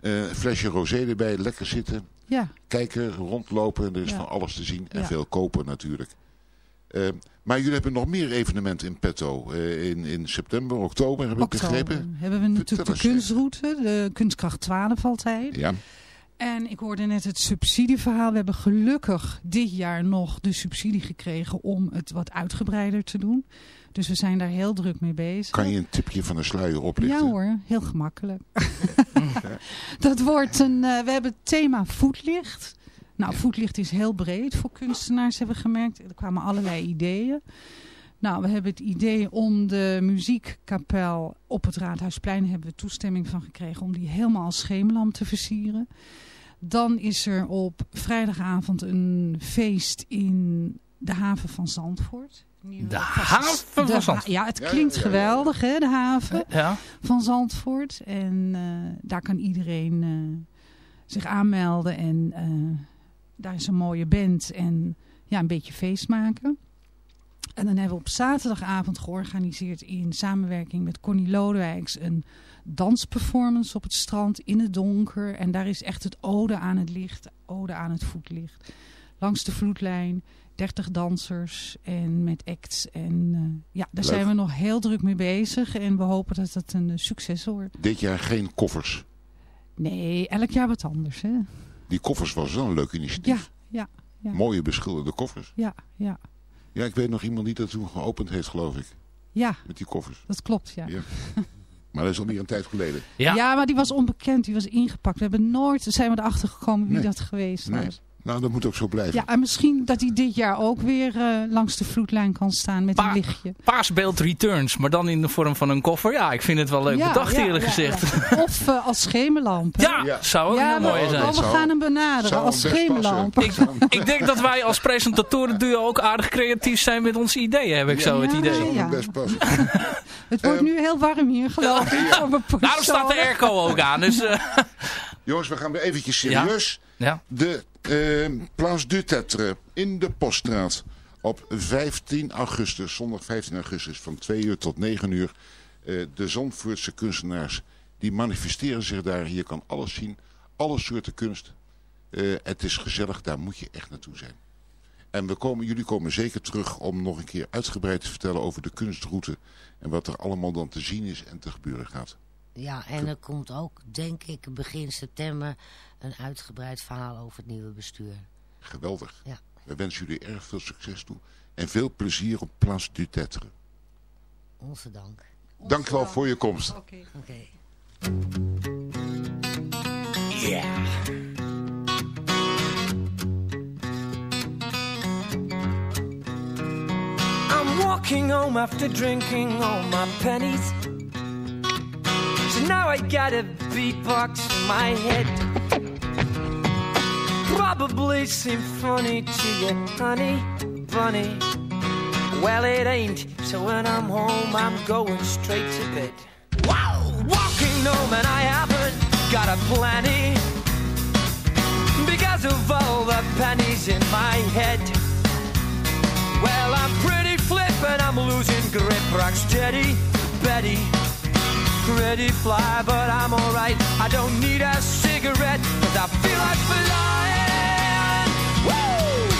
Eh, flesje rosé erbij, lekker zitten. ja. Kijken, rondlopen. Er is Ja. van alles te zien. En Ja. veel kopen natuurlijk. Eh, maar jullie hebben nog meer evenementen in petto. in, in september, oktober, heb ik Oktober begrepen. hebben we natuurlijk de kunstroute, de kunstkracht 12 altijd. Ja. En ik hoorde net het subsidieverhaal. We hebben gelukkig dit jaar nog de subsidie gekregen om het wat uitgebreider te doen. Dus we zijn daar heel druk mee bezig. Kan je een tipje van de sluier oplichten? Ja hoor, heel gemakkelijk. [laughs] dat wordt een, eh, we hebben het thema voetlicht. Nou, voetlicht is heel breed voor kunstenaars, hebben we gemerkt. Er kwamen allerlei ideeën. Nou, we hebben het idee om de muziekkapel op het Raadhuisplein... hebben we toestemming van gekregen om die helemaal als schemerlamp te versieren. Dan is er op vrijdagavond een feest in de haven van Zandvoort. De haven van De Zandvoort? Ja, het Ja, ja, klinkt ja, ja. geweldig, hè, de haven Ja. van Zandvoort. En eh, daar kan iedereen eh, zich aanmelden. En eh, daar is een mooie band en ja, een beetje feest maken. En dan hebben we op zaterdagavond georganiseerd in samenwerking met Connie Lodewijks een dansperformance op het strand in het donker. En daar is echt het ode aan het licht, ode aan het voetlicht. langs de vloedlijn. 30 dansers en met acts. En eh, ja, daar Leuk. zijn we nog heel druk mee bezig. En we hopen dat het een eh, succes wordt. Dit jaar geen koffers. Nee, elk jaar wat anders. Hè? Die koffers was wel een leuk initiatief. Ja, ja, ja. Mooie beschilderde koffers. Ja, ja, Ja, ik weet nog iemand die dat toen geopend heeft, geloof ik. ja, Met die koffers. dat klopt. Ja. Ja. Maar dat is alweer een tijd geleden. Ja. maar die was onbekend, die was ingepakt. We hebben nooit, zijn we erachter gekomen wie Nee. dat geweest Nee. Nou, dat moet ook zo blijven. Ja, en misschien dat hij dit jaar ook weer eh, langs de vloedlijn kan staan met een lichtje. Paasbeeld Returns, maar dan in de vorm van een koffer. Ja, ik vind het wel leuk Ja, bedacht ja, eerlijk ja, gezegd. ja. [laughs] Of eh, als schemerlamp. hè? Ja, zou ook Ja, heel mooi zijn. oh, we gaan hem benaderen zou als best schemerlamp. Ik denk dat wij als presentatoren duo ook aardig creatief zijn met onze ideeën, heb ik zo het Ja, idee. ja. Best passen. [laughs] Het wordt Ehm, nu heel warm hier, geloof ik. [laughs] Daarom staat de airco ook aan. Dus, eh, Jongens, we gaan weer eventjes serieus. Ja. De eh Place du Tetre in de Poststraat op 15 augustus, zondag 15 augustus van 2 uur tot 9 uur. Eh, de Zandvoortse kunstenaars die manifesteren zich daar. Hier kan alles zien, alle soorten kunst. Eh, het is gezellig, daar moet je echt naartoe zijn. En we komen, jullie komen zeker terug om nog een keer uitgebreid te vertellen over de kunstroute. En wat er allemaal dan te zien is en te gebeuren gaat. Ja, en er komt ook, denk ik, begin september een uitgebreid verhaal over het nieuwe bestuur. Geweldig. Ja. We wensen jullie erg veel succes toe. En veel plezier op Place du Tetre. Onze dank. Dank wel voor je komst. Oké. Yeah. I'm walking home after drinking all my pennies. So now I got a beatbox in my head. Probably seem funny to you, honey, bunny. Well, it ain't. So when I'm home, I'm going straight to bed. Wow! Walking home and I haven't got a plenty because of all the pennies in my head. Well, I'm pretty flip and I'm losing grip. Rock steady, Betty. Pretty fly, but I'm alright. I don't need a cigarette, cause I feel like flying. Woo!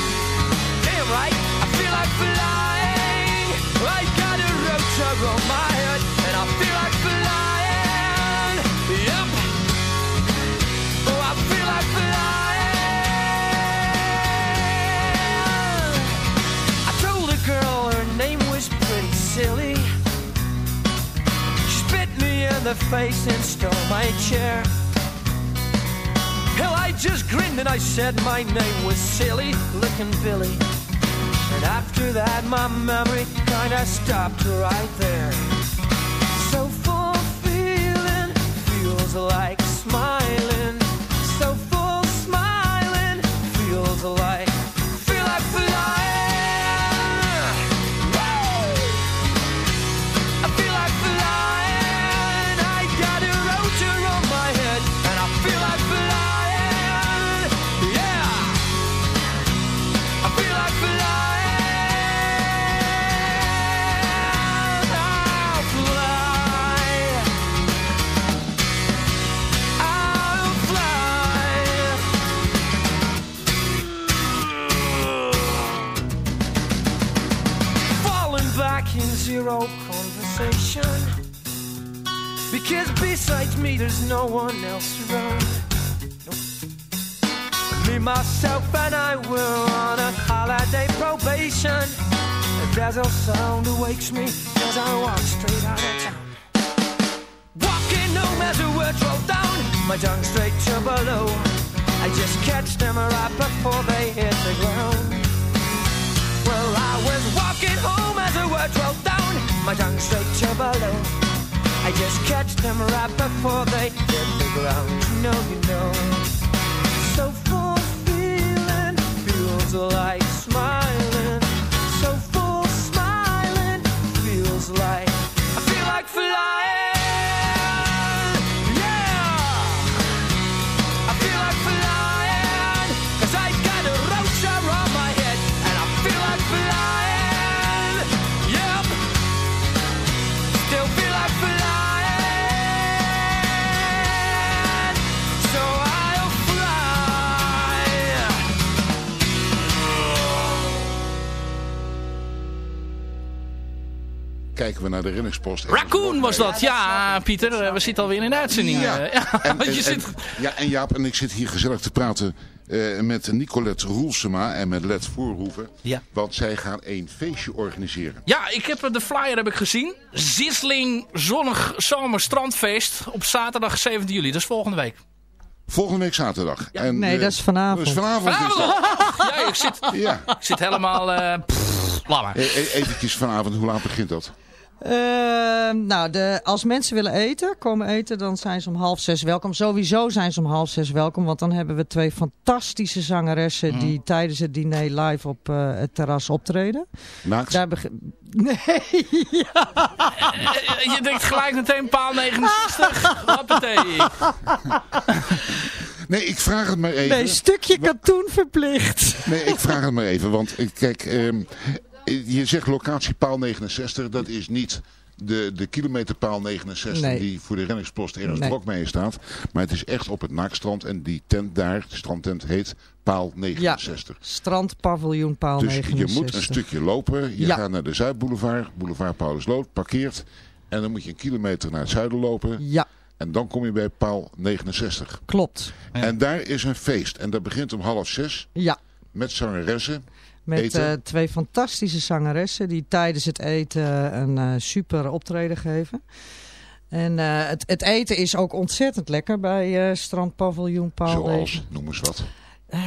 Damn right, I feel like flying. I got a rotor on my head, and I feel like flying. Yep. Oh, I feel like flying. I told a girl her name was pretty silly. She spit me in the face and stole my chair. Just grinned and I said my name was silly looking Billy. And after that, my memory kinda stopped right there. So full feeling feels like smiling. Besides me, there's no one else around. Nope. Me, myself, and I were on a holiday probation. A dazzle sound awakes me as I walk straight out of town. Walking home as the words roll down, my tongue straight to below. I just catch them right before they hit the ground. Well, I was walking home as the words rolled down, my tongue straight to below. I just catch them right before they hit the ground. You know, you know. So full feeling feels like smiling. Naar de reddingspost. Raccoon was dat, ja Pieter. eh, We zitten alweer in de uitzending. Ja. eh, [laughs] ja, En, zit... ja, en Jaap en ik zitten hier gezellig te praten eh, met Nicolette Roelsema en met Let Voorhoeven. Ja. Want zij gaan een feestje organiseren. Ja, ik heb de flyer heb ik gezien. Zisling Zonnig Zomer Strandfeest op zaterdag 17 juli. Dat is volgende week. Volgende week zaterdag. En, Nee, dat is vanavond. Dus vanavond is [laughs] Vanavond? Ja, ik zit, Ja. ik zit helemaal... eh pff. E- e- eventjes vanavond, hoe laat begint dat? Ehm, nou, de, als mensen willen eten, komen eten, dan zijn ze om half zes welkom. Sowieso zijn ze om half zes welkom, want dan hebben we twee fantastische zangeressen Mhm. die tijdens het diner live op eh, het terras optreden. Naakt? Daar [laughs] Nee, ja. Eh, Je denkt gelijk meteen paal 69. Hoppatee. Nee, ik vraag het maar even. Nee, stukje katoen verplicht. Nee, ik vraag het maar even. Want eh, kijk, ehm, je zegt locatie paal 69. Dat is niet de, de kilometerpaal 69 Nee. die voor de renningspost ergens Nee. blok mee staat. Maar het is echt op het Naakstrand. En die tent daar, de strandtent, heet paal 69. Strandpaviljoen paal dus 69. je moet een stukje lopen. Je Ja. gaat naar de Zuidboulevard, boulevard Paulusloot, parkeert. En dan moet je een kilometer naar het zuiden lopen. Ja. En dan kom je bij paal 69. Klopt. En daar is een feest. En dat begint om half zes. Ja. Met zangeressen. Met eh, twee fantastische zangeressen die tijdens het eten een eh, super optreden geven. En eh, het, het eten is ook ontzettend lekker bij eh Strandpaviljoen Paul. Zoals, noem eens wat. Ja,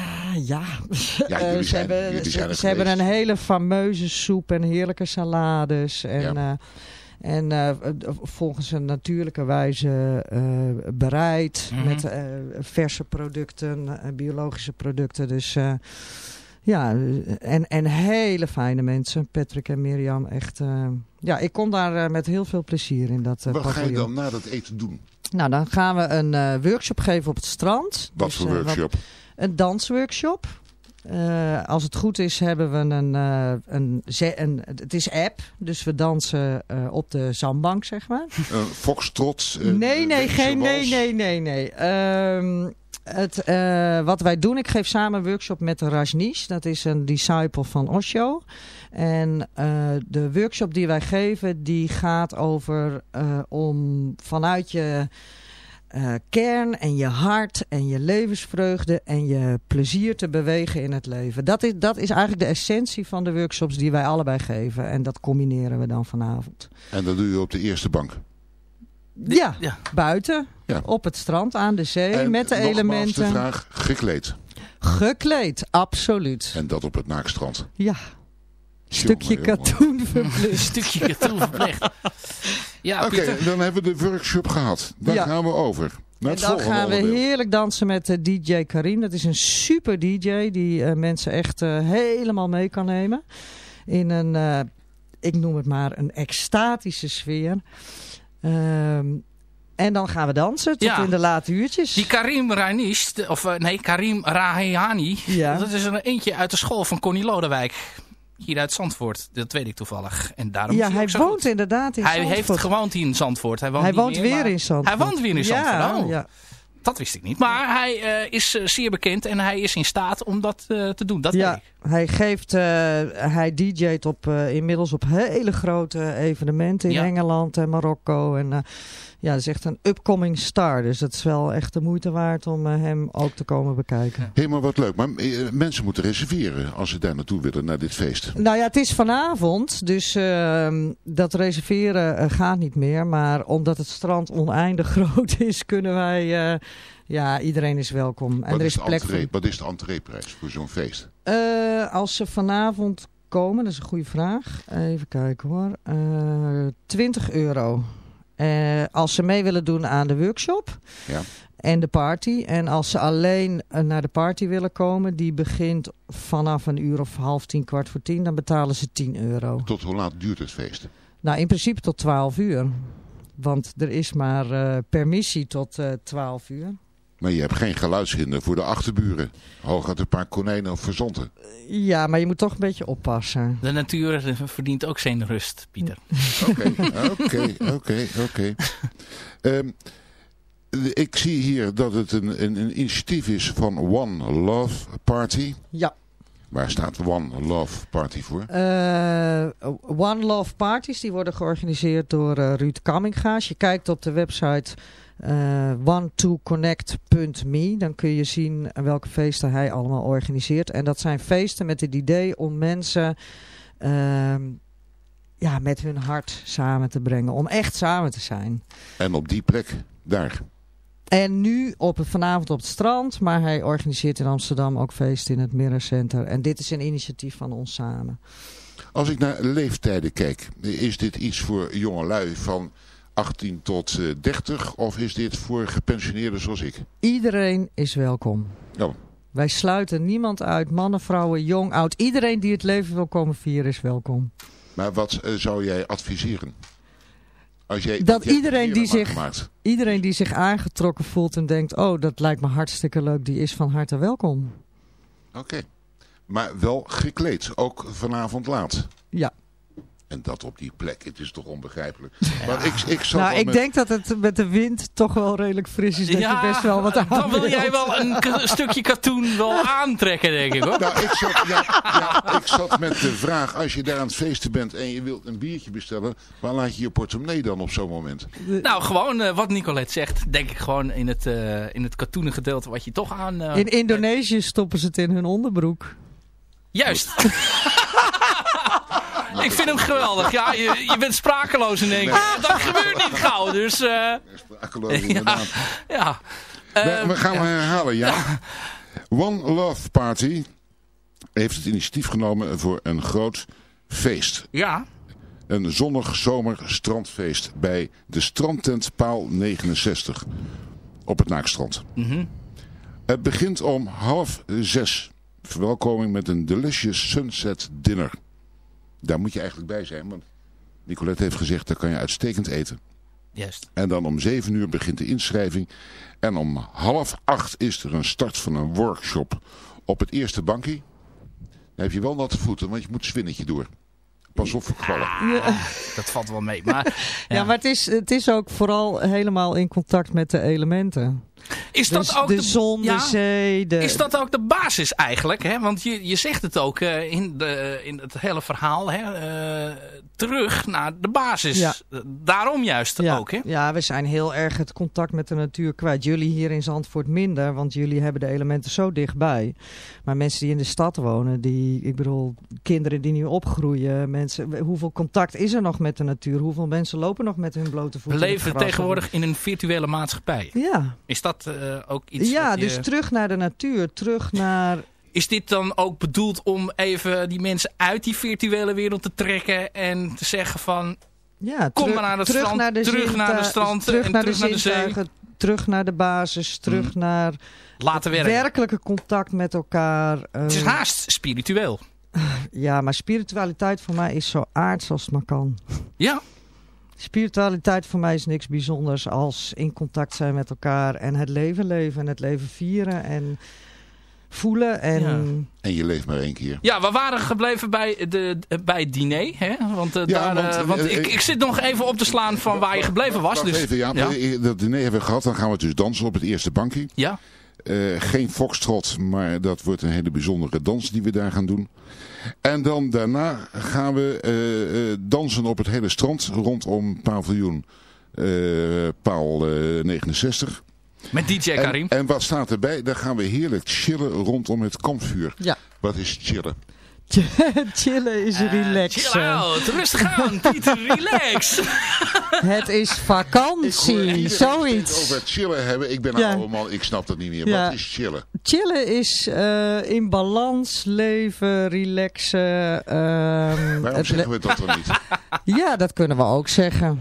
Ja, ze zijn- hebben, ze, hebben een hele fameuze soep en heerlijke salades. En, Ja. eh, en eh, volgens een natuurlijke wijze eh, bereid. Mhm. Met eh, verse producten, biologische producten. Dus eh, ja, en, en hele fijne mensen. Patrick en Mirjam, echt. eh, ja, ik kom daar eh, met heel veel plezier in dat eh, Wat ga je paviljoen. dan na dat eten doen? Nou, dan gaan we een workshop geven op het strand. Wat Dus, voor workshop? een dansworkshop. Als het goed is hebben we een, een, een... Het is app, dus we dansen op de zandbank, zeg maar. Een foxtrot? nee, nee, geen, nee, nee, nee, nee. Ehm, het, eh, wat wij doen, ik geef samen een workshop met Rajneesh. Dat is een disciple van Osho. En eh, de workshop die wij geven, die gaat over eh, om vanuit je kern en je hart en je levensvreugde en je plezier te bewegen in het leven. Dat is, dat is eigenlijk de essentie van de workshops die wij allebei geven. En dat combineren we dan vanavond. En dat doe je op de eerste bank. Ja, Ja. buiten, Ja. op het strand, aan de zee, En met de elementen. de vraag, gekleed. Gekleed, absoluut. En dat op het Naakstrand. Ja, stukje katoen [laughs] verplicht. Stukje katoen verplicht. Ja, Oké, Pieter. dan hebben we de workshop gehad. Daar Ja. gaan we over. Naar En dan gaan we onderdeel. heerlijk dansen met eh, DJ Karim. Dat is een super DJ die eh, mensen echt eh, helemaal mee kan nemen. In een, eh, ik noem het maar, een extatische sfeer. Ehm, en dan gaan we dansen tot Ja. in de late uurtjes. Die Karim Ranish, of eh, nee, Karim Rahehani. Ja. Dat is een eentje uit de school van Connie Lodewijk. Hier uit Zandvoort. Dat weet ik toevallig. En daarom ja, hij woont goed. inderdaad in Hij Zandvoort. heeft gewoond in Zandvoort. Hij woont, Hij woont meer, weer in Zandvoort. Hij woont weer in Zandvoort. Ja, oh. ja. Dat wist ik niet. Maar hij eh, is eh, zeer bekend en hij is in staat om dat eh, te doen. Dat weet ja, ik. hij geeft, eh, hij DJ't op, eh, inmiddels op hele grote evenementen in Ja. Engeland en Marokko. En eh, ja, dat is echt een upcoming star. Dus dat is wel echt de moeite waard om eh, hem ook te komen bekijken. Hé, maar wat leuk. Maar eh, mensen moeten reserveren als ze daar naartoe willen, naar dit feest. Nou ja, het is vanavond, dus ehm, dat reserveren eh, gaat niet meer. Maar omdat het strand oneindig [laughs] groot is, kunnen wij... eh, ja, iedereen is welkom. En wat, er is plek voor... entree, wat is de entreeprijs voor zo'n feest? Eh, als ze vanavond komen, dat is een goede vraag. Even kijken hoor. Eh 20 euro. Eh, als ze mee willen doen aan de workshop Ja. en de party. En als ze alleen eh, naar de party willen komen, die begint vanaf een uur of half tien, kwart voor tien. Dan betalen ze 10 euro. Tot hoe laat duurt het feest? Nou, in principe tot 12 uur. Want er is maar eh, permissie tot eh 12 uur. Maar je hebt geen geluidshinder voor de achterburen. Hooguit een paar konijnen of verzonten. Ja, maar je moet toch een beetje oppassen. De natuur verdient ook zijn rust, Pieter. Oké, oké, oké, oké. Ehm, Ik zie hier dat het een, een, een initiatief is van One Love Party. Ja. Waar staat One Love Party voor? Eh, One Love Parties, die worden georganiseerd door eh, Ruud Kamminga. Als je kijkt op de website one2connect.me, dan kun je zien welke feesten hij allemaal organiseert. En dat zijn feesten met het idee om mensen ehm, ja, met hun hart samen te brengen. Om echt samen te zijn. En op die plek, daar. En nu op, vanavond op het strand, maar hij organiseert in Amsterdam ook feesten in het Mirror Center. En dit is een initiatief van ons samen. Als ik naar leeftijden kijk, is dit iets voor jongelui van 18 tot 30 of is dit voor gepensioneerden zoals ik? Iedereen is welkom. Oh. Wij sluiten niemand uit, mannen, vrouwen, jong, oud. Iedereen die het leven wil komen vieren is welkom. Maar wat uh, zou jij adviseren? Als jij, dat iedereen die, zich, iedereen die zich aangetrokken voelt en denkt... oh, dat lijkt me hartstikke leuk, die is van harte welkom. Oké. Okay. Maar wel gekleed, ook vanavond laat? Ja. En dat op die plek, het is toch onbegrijpelijk. Maar ik, ik, nou, ik met... denk dat het met de wind toch wel redelijk fris is. Dat ja, je best wel wat aan dan wil jij wel een stukje katoen wel aantrekken, denk ik hoor. Nou, ik zat, ja, ja, ik zat met de vraag, als je daar aan het feesten bent en je wilt een biertje bestellen, waar laat je je portemonnee dan op zo'n moment? Nou, gewoon uh, wat Nicolette zegt, denk ik gewoon in het, uh, in het katoenen gedeelte wat je toch aan... Uh, in Indonesië stoppen ze het in hun onderbroek. Juist. [laughs] Ik vind hem geweldig. Ja, je, je bent sprakeloos in één keer. Dat gebeurt niet gauw, dus... Uh... Sprakeloos, inderdaad. Ja. ja. Uh, we gaan ja. herhalen, ja. One Love Party heeft het initiatief genomen voor een groot feest. Ja. Een zonnig zomer strandfeest bij de strandtent Paal 69 op het Naakstrand. Mm -hmm. Het begint om half zes. Verwelkoming met een delicious sunset dinner. Daar moet je eigenlijk bij zijn, want Nicolette heeft gezegd, daar kan je uitstekend eten. Juist. En dan om zeven uur begint de inschrijving. En om half acht is er een start van een workshop op het eerste bankje. Dan heb je wel natte voeten, want je moet zwinnetje door. Pas op voor kwallen. Ja. Dat valt wel mee. Maar, [laughs] ja. ja, maar het is, het is ook vooral helemaal in contact met de elementen. Is dat dus ook de, de zon, ja, de zee. De... Is dat ook de basis eigenlijk? Hè? Want je, je zegt het ook uh, in, de, in het hele verhaal. Hè? Uh, terug naar de basis. Ja. Daarom juist ja. ook. Hè? Ja, we zijn heel erg het contact met de natuur kwijt. Jullie hier in Zandvoort minder. Want jullie hebben de elementen zo dichtbij. Maar mensen die in de stad wonen. Die, ik bedoel, kinderen die nu opgroeien. Mensen, hoeveel contact is er nog met de natuur? Hoeveel mensen lopen nog met hun blote voeten? We leven tegenwoordig in een virtuele maatschappij. Ja. Is dat uh, ook iets Ja, je... dus terug naar de natuur. Terug naar... Is dit dan ook bedoeld om even die mensen uit die virtuele wereld te trekken en te zeggen van... Ja, kom maar naar het terug strand, naar de terug naar de strand terug en naar terug de naar de zee. Terug naar de basis, terug Mm. naar Laten werken. werkelijke contact met elkaar. Het is eh, haast spiritueel. [laughs] Ja, maar spiritualiteit voor mij is zo aards als het maar kan. Ja? Spiritualiteit voor mij is niks bijzonders als in contact zijn met elkaar en het leven leven en het leven vieren en voelen. En... Ja. En je leeft maar één keer. Ja, we waren gebleven bij, de, bij het diner. Hè? Want, uh, Ja, daar, want, uh, want uh, ik, ik zit nog even op te slaan van waar je gebleven was. Dus, even, ja, ja. Dat diner hebben we gehad. Dan gaan we dus dansen op het eerste bankje. Ja. Uh, geen foxtrot, maar dat wordt een hele bijzondere dans die we daar gaan doen. En dan daarna gaan we uh, uh, dansen op het hele strand rondom paviljoen paal 69. Met DJ Karim. En, en wat staat erbij? Dan gaan we heerlijk chillen rondom het kampvuur. Ja. Wat is chillen? [laughs] Chillen is relaxen. Chill [laughs] out, rustig aan, Pieter, [laughs] relax. Het is vakantie, zoiets. over het chillen hebben. Ik ben een oude man, ik snap dat niet meer. Ja. Wat is chillen? Chillen is eh, in balans leven, relaxen. ehm, Waarom zeggen we dat dan niet? Ja, dat kunnen we ook zeggen.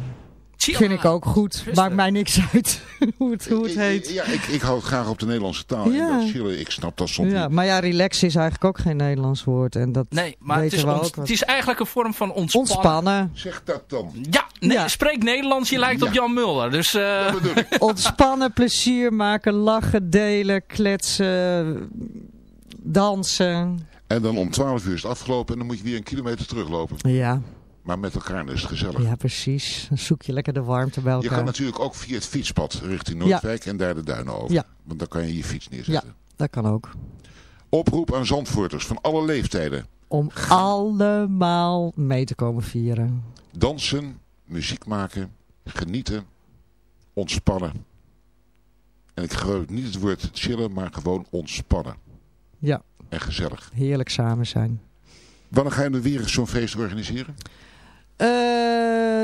Chill Vind ik ook goed. Maakt mij niks uit [laughs] hoe het, hoe het heet. ik- Ja, ik, ik hou het graag op de Nederlandse taal. Ja. En dat chillen, ik snap dat soms Ja, niet. maar ja, relaxen is eigenlijk ook geen Nederlands woord. En dat Nee, maar het is, het is eigenlijk een vorm van ontspannen. Ontspannen. Zeg dat dan. Ja, nee, Ja. spreek Nederlands, je lijkt Ja. op Jan Mulder. Dus eh, Dat bedoel ik. [laughs] Ontspannen, plezier maken, lachen, delen, kletsen, dansen. En dan om 12 uur is het afgelopen en dan moet je weer een kilometer teruglopen. Ja, Maar met elkaar is het gezellig. ja precies. Dan zoek je lekker de warmte bij Je kan elkaar. natuurlijk ook via het fietspad richting Noordwijk en daar de duinen over. Ja. Want dan kan je je fiets neerzetten. Dat kan ook. Oproep aan Zandvoorters van alle leeftijden. Om allemaal mee te komen vieren. Dansen, muziek maken, genieten, ontspannen. En ik gebruik niet het woord chillen, maar gewoon ontspannen. Ja. En gezellig. Heerlijk samen zijn. Wanneer ga je nu weer zo'n feest organiseren? Uh,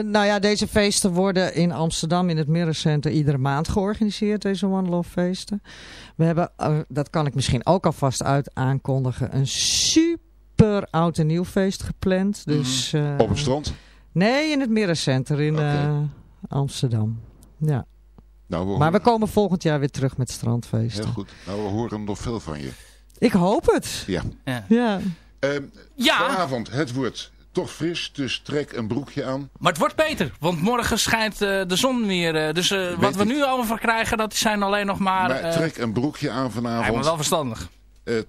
nou ja, deze feesten worden in Amsterdam in het Middencenter iedere maand georganiseerd, deze One Love feesten. We hebben, uh, dat kan ik misschien ook alvast uit aankondigen, een super oud en nieuw feest gepland. Dus, uh, Op het strand? Nee, in het Middencenter in okay. Amsterdam. Ja. Nou, we maar we komen volgend jaar weer terug met strandfeesten. Heel goed. Nou, we horen nog veel van je. Ik hoop het. Ja. Ja. ja. ja. Vanavond, het wordt toch fris, dus trek een broekje aan. Maar het wordt beter, want morgen schijnt uh, de zon weer. Uh, dus uh, wat we nu over krijgen, dat zijn alleen nog maar... maar trek een broekje aan vanavond. Ja, maar wel verstandig.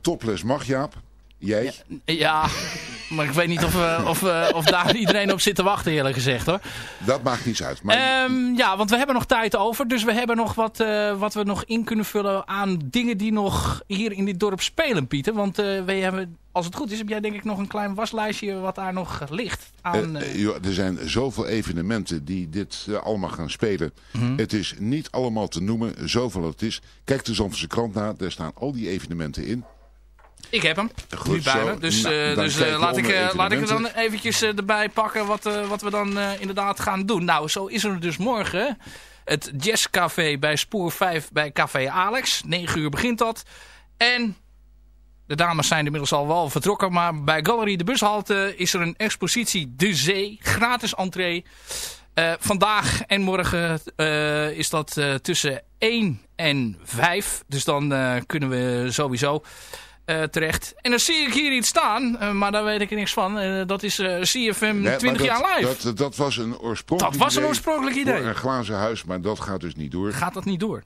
topless mag, Jaap. Jij? Ja, ja, maar ik weet niet of, uh, of, uh, of daar [laughs] iedereen op zit te wachten eerlijk gezegd hoor. Dat maakt niets uit. Maar... Um, ja, want we hebben nog tijd over. Dus we hebben nog wat, uh, wat we nog in kunnen vullen aan dingen die nog hier in dit dorp spelen, Pieter. Want we hebben, als het goed is, heb jij denk ik nog een klein waslijstje wat daar nog ligt. Aan, joh, er zijn zoveel evenementen die dit allemaal gaan spelen. -hmm. Het is niet allemaal te noemen, zoveel het is. Kijk de Zandvoortse krant na, daar staan al die evenementen in. Ik heb hem, Goed, nu bij zo. me. Dus, nou, uh, dus uh, laat, ik, uh, laat ik er dan eventjes erbij pakken wat, wat we dan inderdaad gaan doen. Nou, zo is er dus morgen het jazzcafé bij Spoor 5 bij Café Alex. 9 uur begint dat. En de dames zijn inmiddels al wel vertrokken. Maar bij Galerie de Bushalte is er een expositie De Zee. Gratis entree. vandaag en morgen is dat tussen 1 en 5. Dus dan kunnen we sowieso... Uh, terecht. En dan zie ik hier iets staan, uh, maar daar weet ik er niks van. Uh, dat is CFM nee, 20 jaar live. Dat, dat was een oorspronkelijk Dat was een oorspronkelijk idee. Voor een glazen huis, maar dat gaat dus niet door. Gaat dat niet door?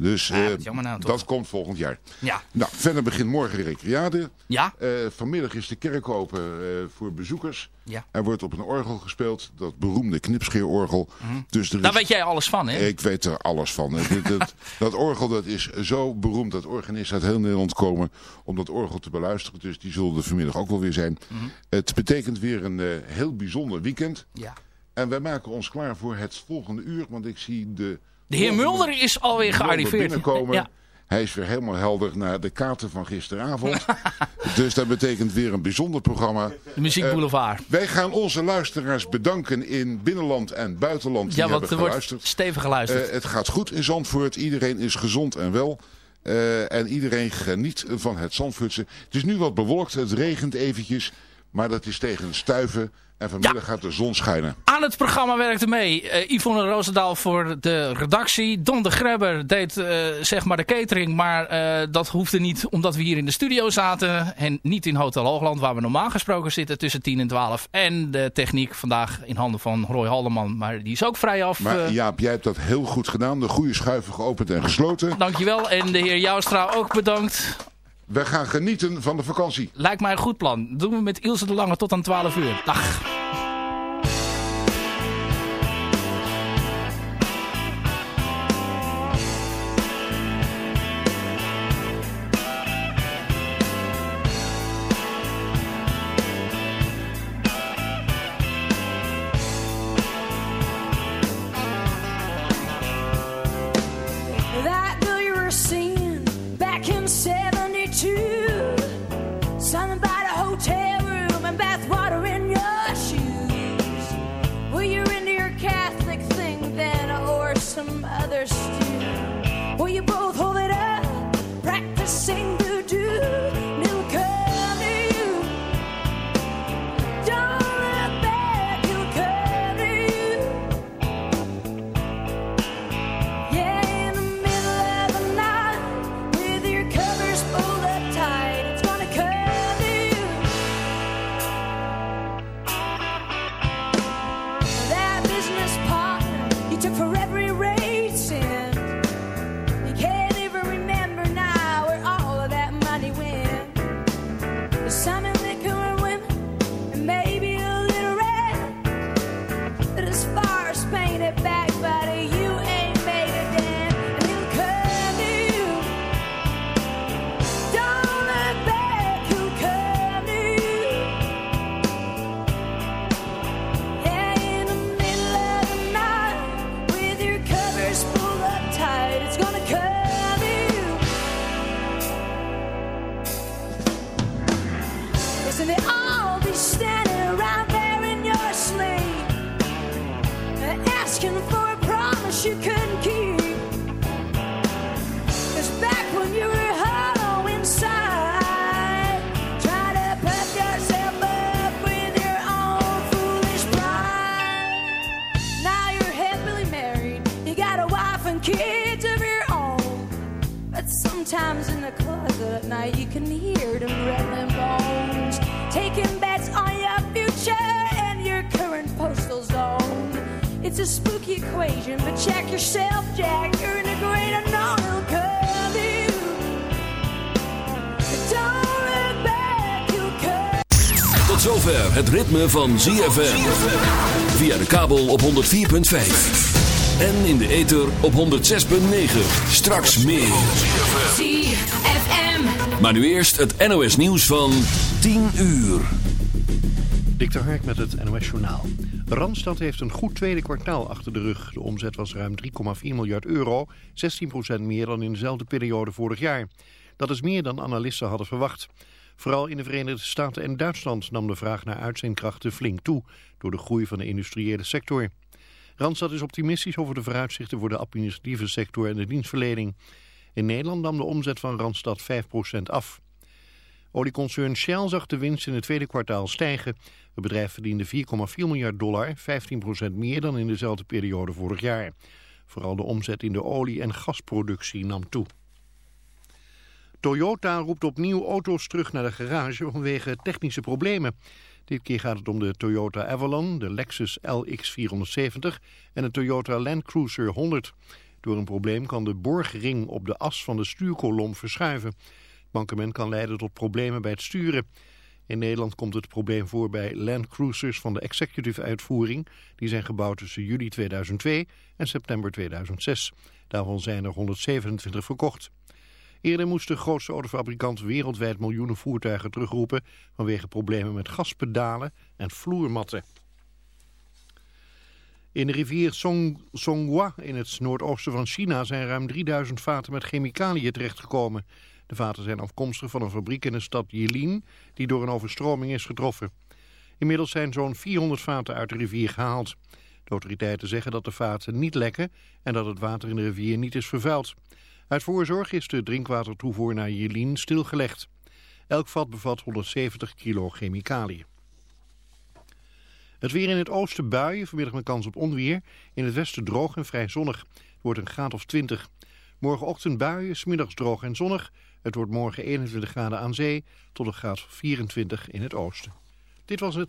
Dus ah, nou, dat komt volgend jaar. Ja. Nou, verder begint morgen de recreade. Ja. Uh, vanmiddag is de kerk open uh, voor bezoekers. Ja. Er wordt op een orgel gespeeld, dat beroemde knipscheerorgel. Mm -hmm. dus Daar is... weet jij alles van, hè? Ik weet er alles van. dat, dat, [laughs] dat, orgel dat is zo beroemd dat organisten uit heel Nederland komen om dat orgel te beluisteren. Dus die zullen er vanmiddag ook wel weer zijn. Mm -hmm. Het betekent weer een heel bijzonder weekend. Ja. En wij maken ons klaar voor het volgende uur, want ik zie de... De heer Mulder is alweer gearriveerd. Ja. Hij is weer helemaal helder naar de kaarten van gisteravond. [laughs] dus dat betekent weer een bijzonder programma. De Muziek Boulevard. Uh, wij gaan onze luisteraars bedanken in binnenland en buitenland. Die ja, want hebben er geluisterd. wordt stevig geluisterd. Uh, het gaat goed in Zandvoort. Iedereen is gezond en wel. Uh, en iedereen geniet van het Zandvoortse. Het is nu wat bewolkt. Het regent eventjes. Maar dat is tegen stuiven. En vanmiddag ja. gaat de zon schijnen. Aan het programma werkte mee uh, Yvonne Roosendaal voor de redactie. Don de Grebber deed uh, zeg maar de catering. Maar uh, dat hoefde niet omdat we hier in de studio zaten. En niet in Hotel Hoogland waar we normaal gesproken zitten tussen 10 en 12. En de techniek vandaag in handen van Roy Haldeman. Maar die is ook vrij af. Maar Jaap, jij hebt dat heel goed gedaan. De goede schuiven geopend en gesloten. Dankjewel. En de heer Joustra ook bedankt. We gaan genieten van de vakantie. Lijkt mij een goed plan. Doen we met Ilse de Lange tot aan 12 uur. Dag. Ritme van ZFM. Via de kabel op 104.5. En in de ether op 106.9. Straks meer. ZFM. Maar nu eerst het NOS nieuws van 10 uur. Dik de Hark met het NOS Journaal. Randstad heeft een goed tweede kwartaal achter de rug. De omzet was ruim 3,4 miljard euro, 16% meer dan in dezelfde periode vorig jaar. Dat is meer dan analisten hadden verwacht. Vooral in de Verenigde Staten en Duitsland nam de vraag naar uitzendkrachten flink toe... door de groei van de industriële sector. Randstad is optimistisch over de vooruitzichten voor de administratieve sector en de dienstverlening. In Nederland nam de omzet van Randstad 5% af. Olieconcern Shell zag de winst in het tweede kwartaal stijgen. Het bedrijf verdiende 4,4 miljard dollar, 15% meer dan in dezelfde periode vorig jaar. Vooral de omzet in de olie- en gasproductie nam toe. Toyota roept opnieuw auto's terug naar de garage vanwege technische problemen. Dit keer gaat het om de Toyota Avalon, de Lexus LX470 en de Toyota Land Cruiser 100. Door een probleem kan de borgring op de as van de stuurkolom verschuiven. Het kan leiden tot problemen bij het sturen. In Nederland komt het probleem voor bij Land Cruisers van de executive uitvoering. Die zijn gebouwd tussen juli 2002 en september 2006. Daarvan zijn er 127 verkocht. Eerder moest de grootste autofabrikant wereldwijd miljoenen voertuigen terugroepen... vanwege problemen met gaspedalen en vloermatten. In de rivier Song, Songhua in het noordoosten van China zijn ruim 3000 vaten met chemicaliën terechtgekomen. De vaten zijn afkomstig van een fabriek in de stad Jilin die door een overstroming is getroffen. Inmiddels zijn zo'n 400 vaten uit de rivier gehaald. De autoriteiten zeggen dat de vaten niet lekken en dat het water in de rivier niet is vervuild. Uit voorzorg is de drinkwatertoevoer naar Jilin stilgelegd. Elk vat bevat 170 kilo chemicaliën. Het weer in het oosten buien, vanmiddag met kans op onweer. In het westen droog en vrij zonnig. Het wordt een graad of 20. Morgenochtend buien, smiddags droog en zonnig. Het wordt morgen 21 graden aan zee tot een graad of 24 in het oosten. Dit was het.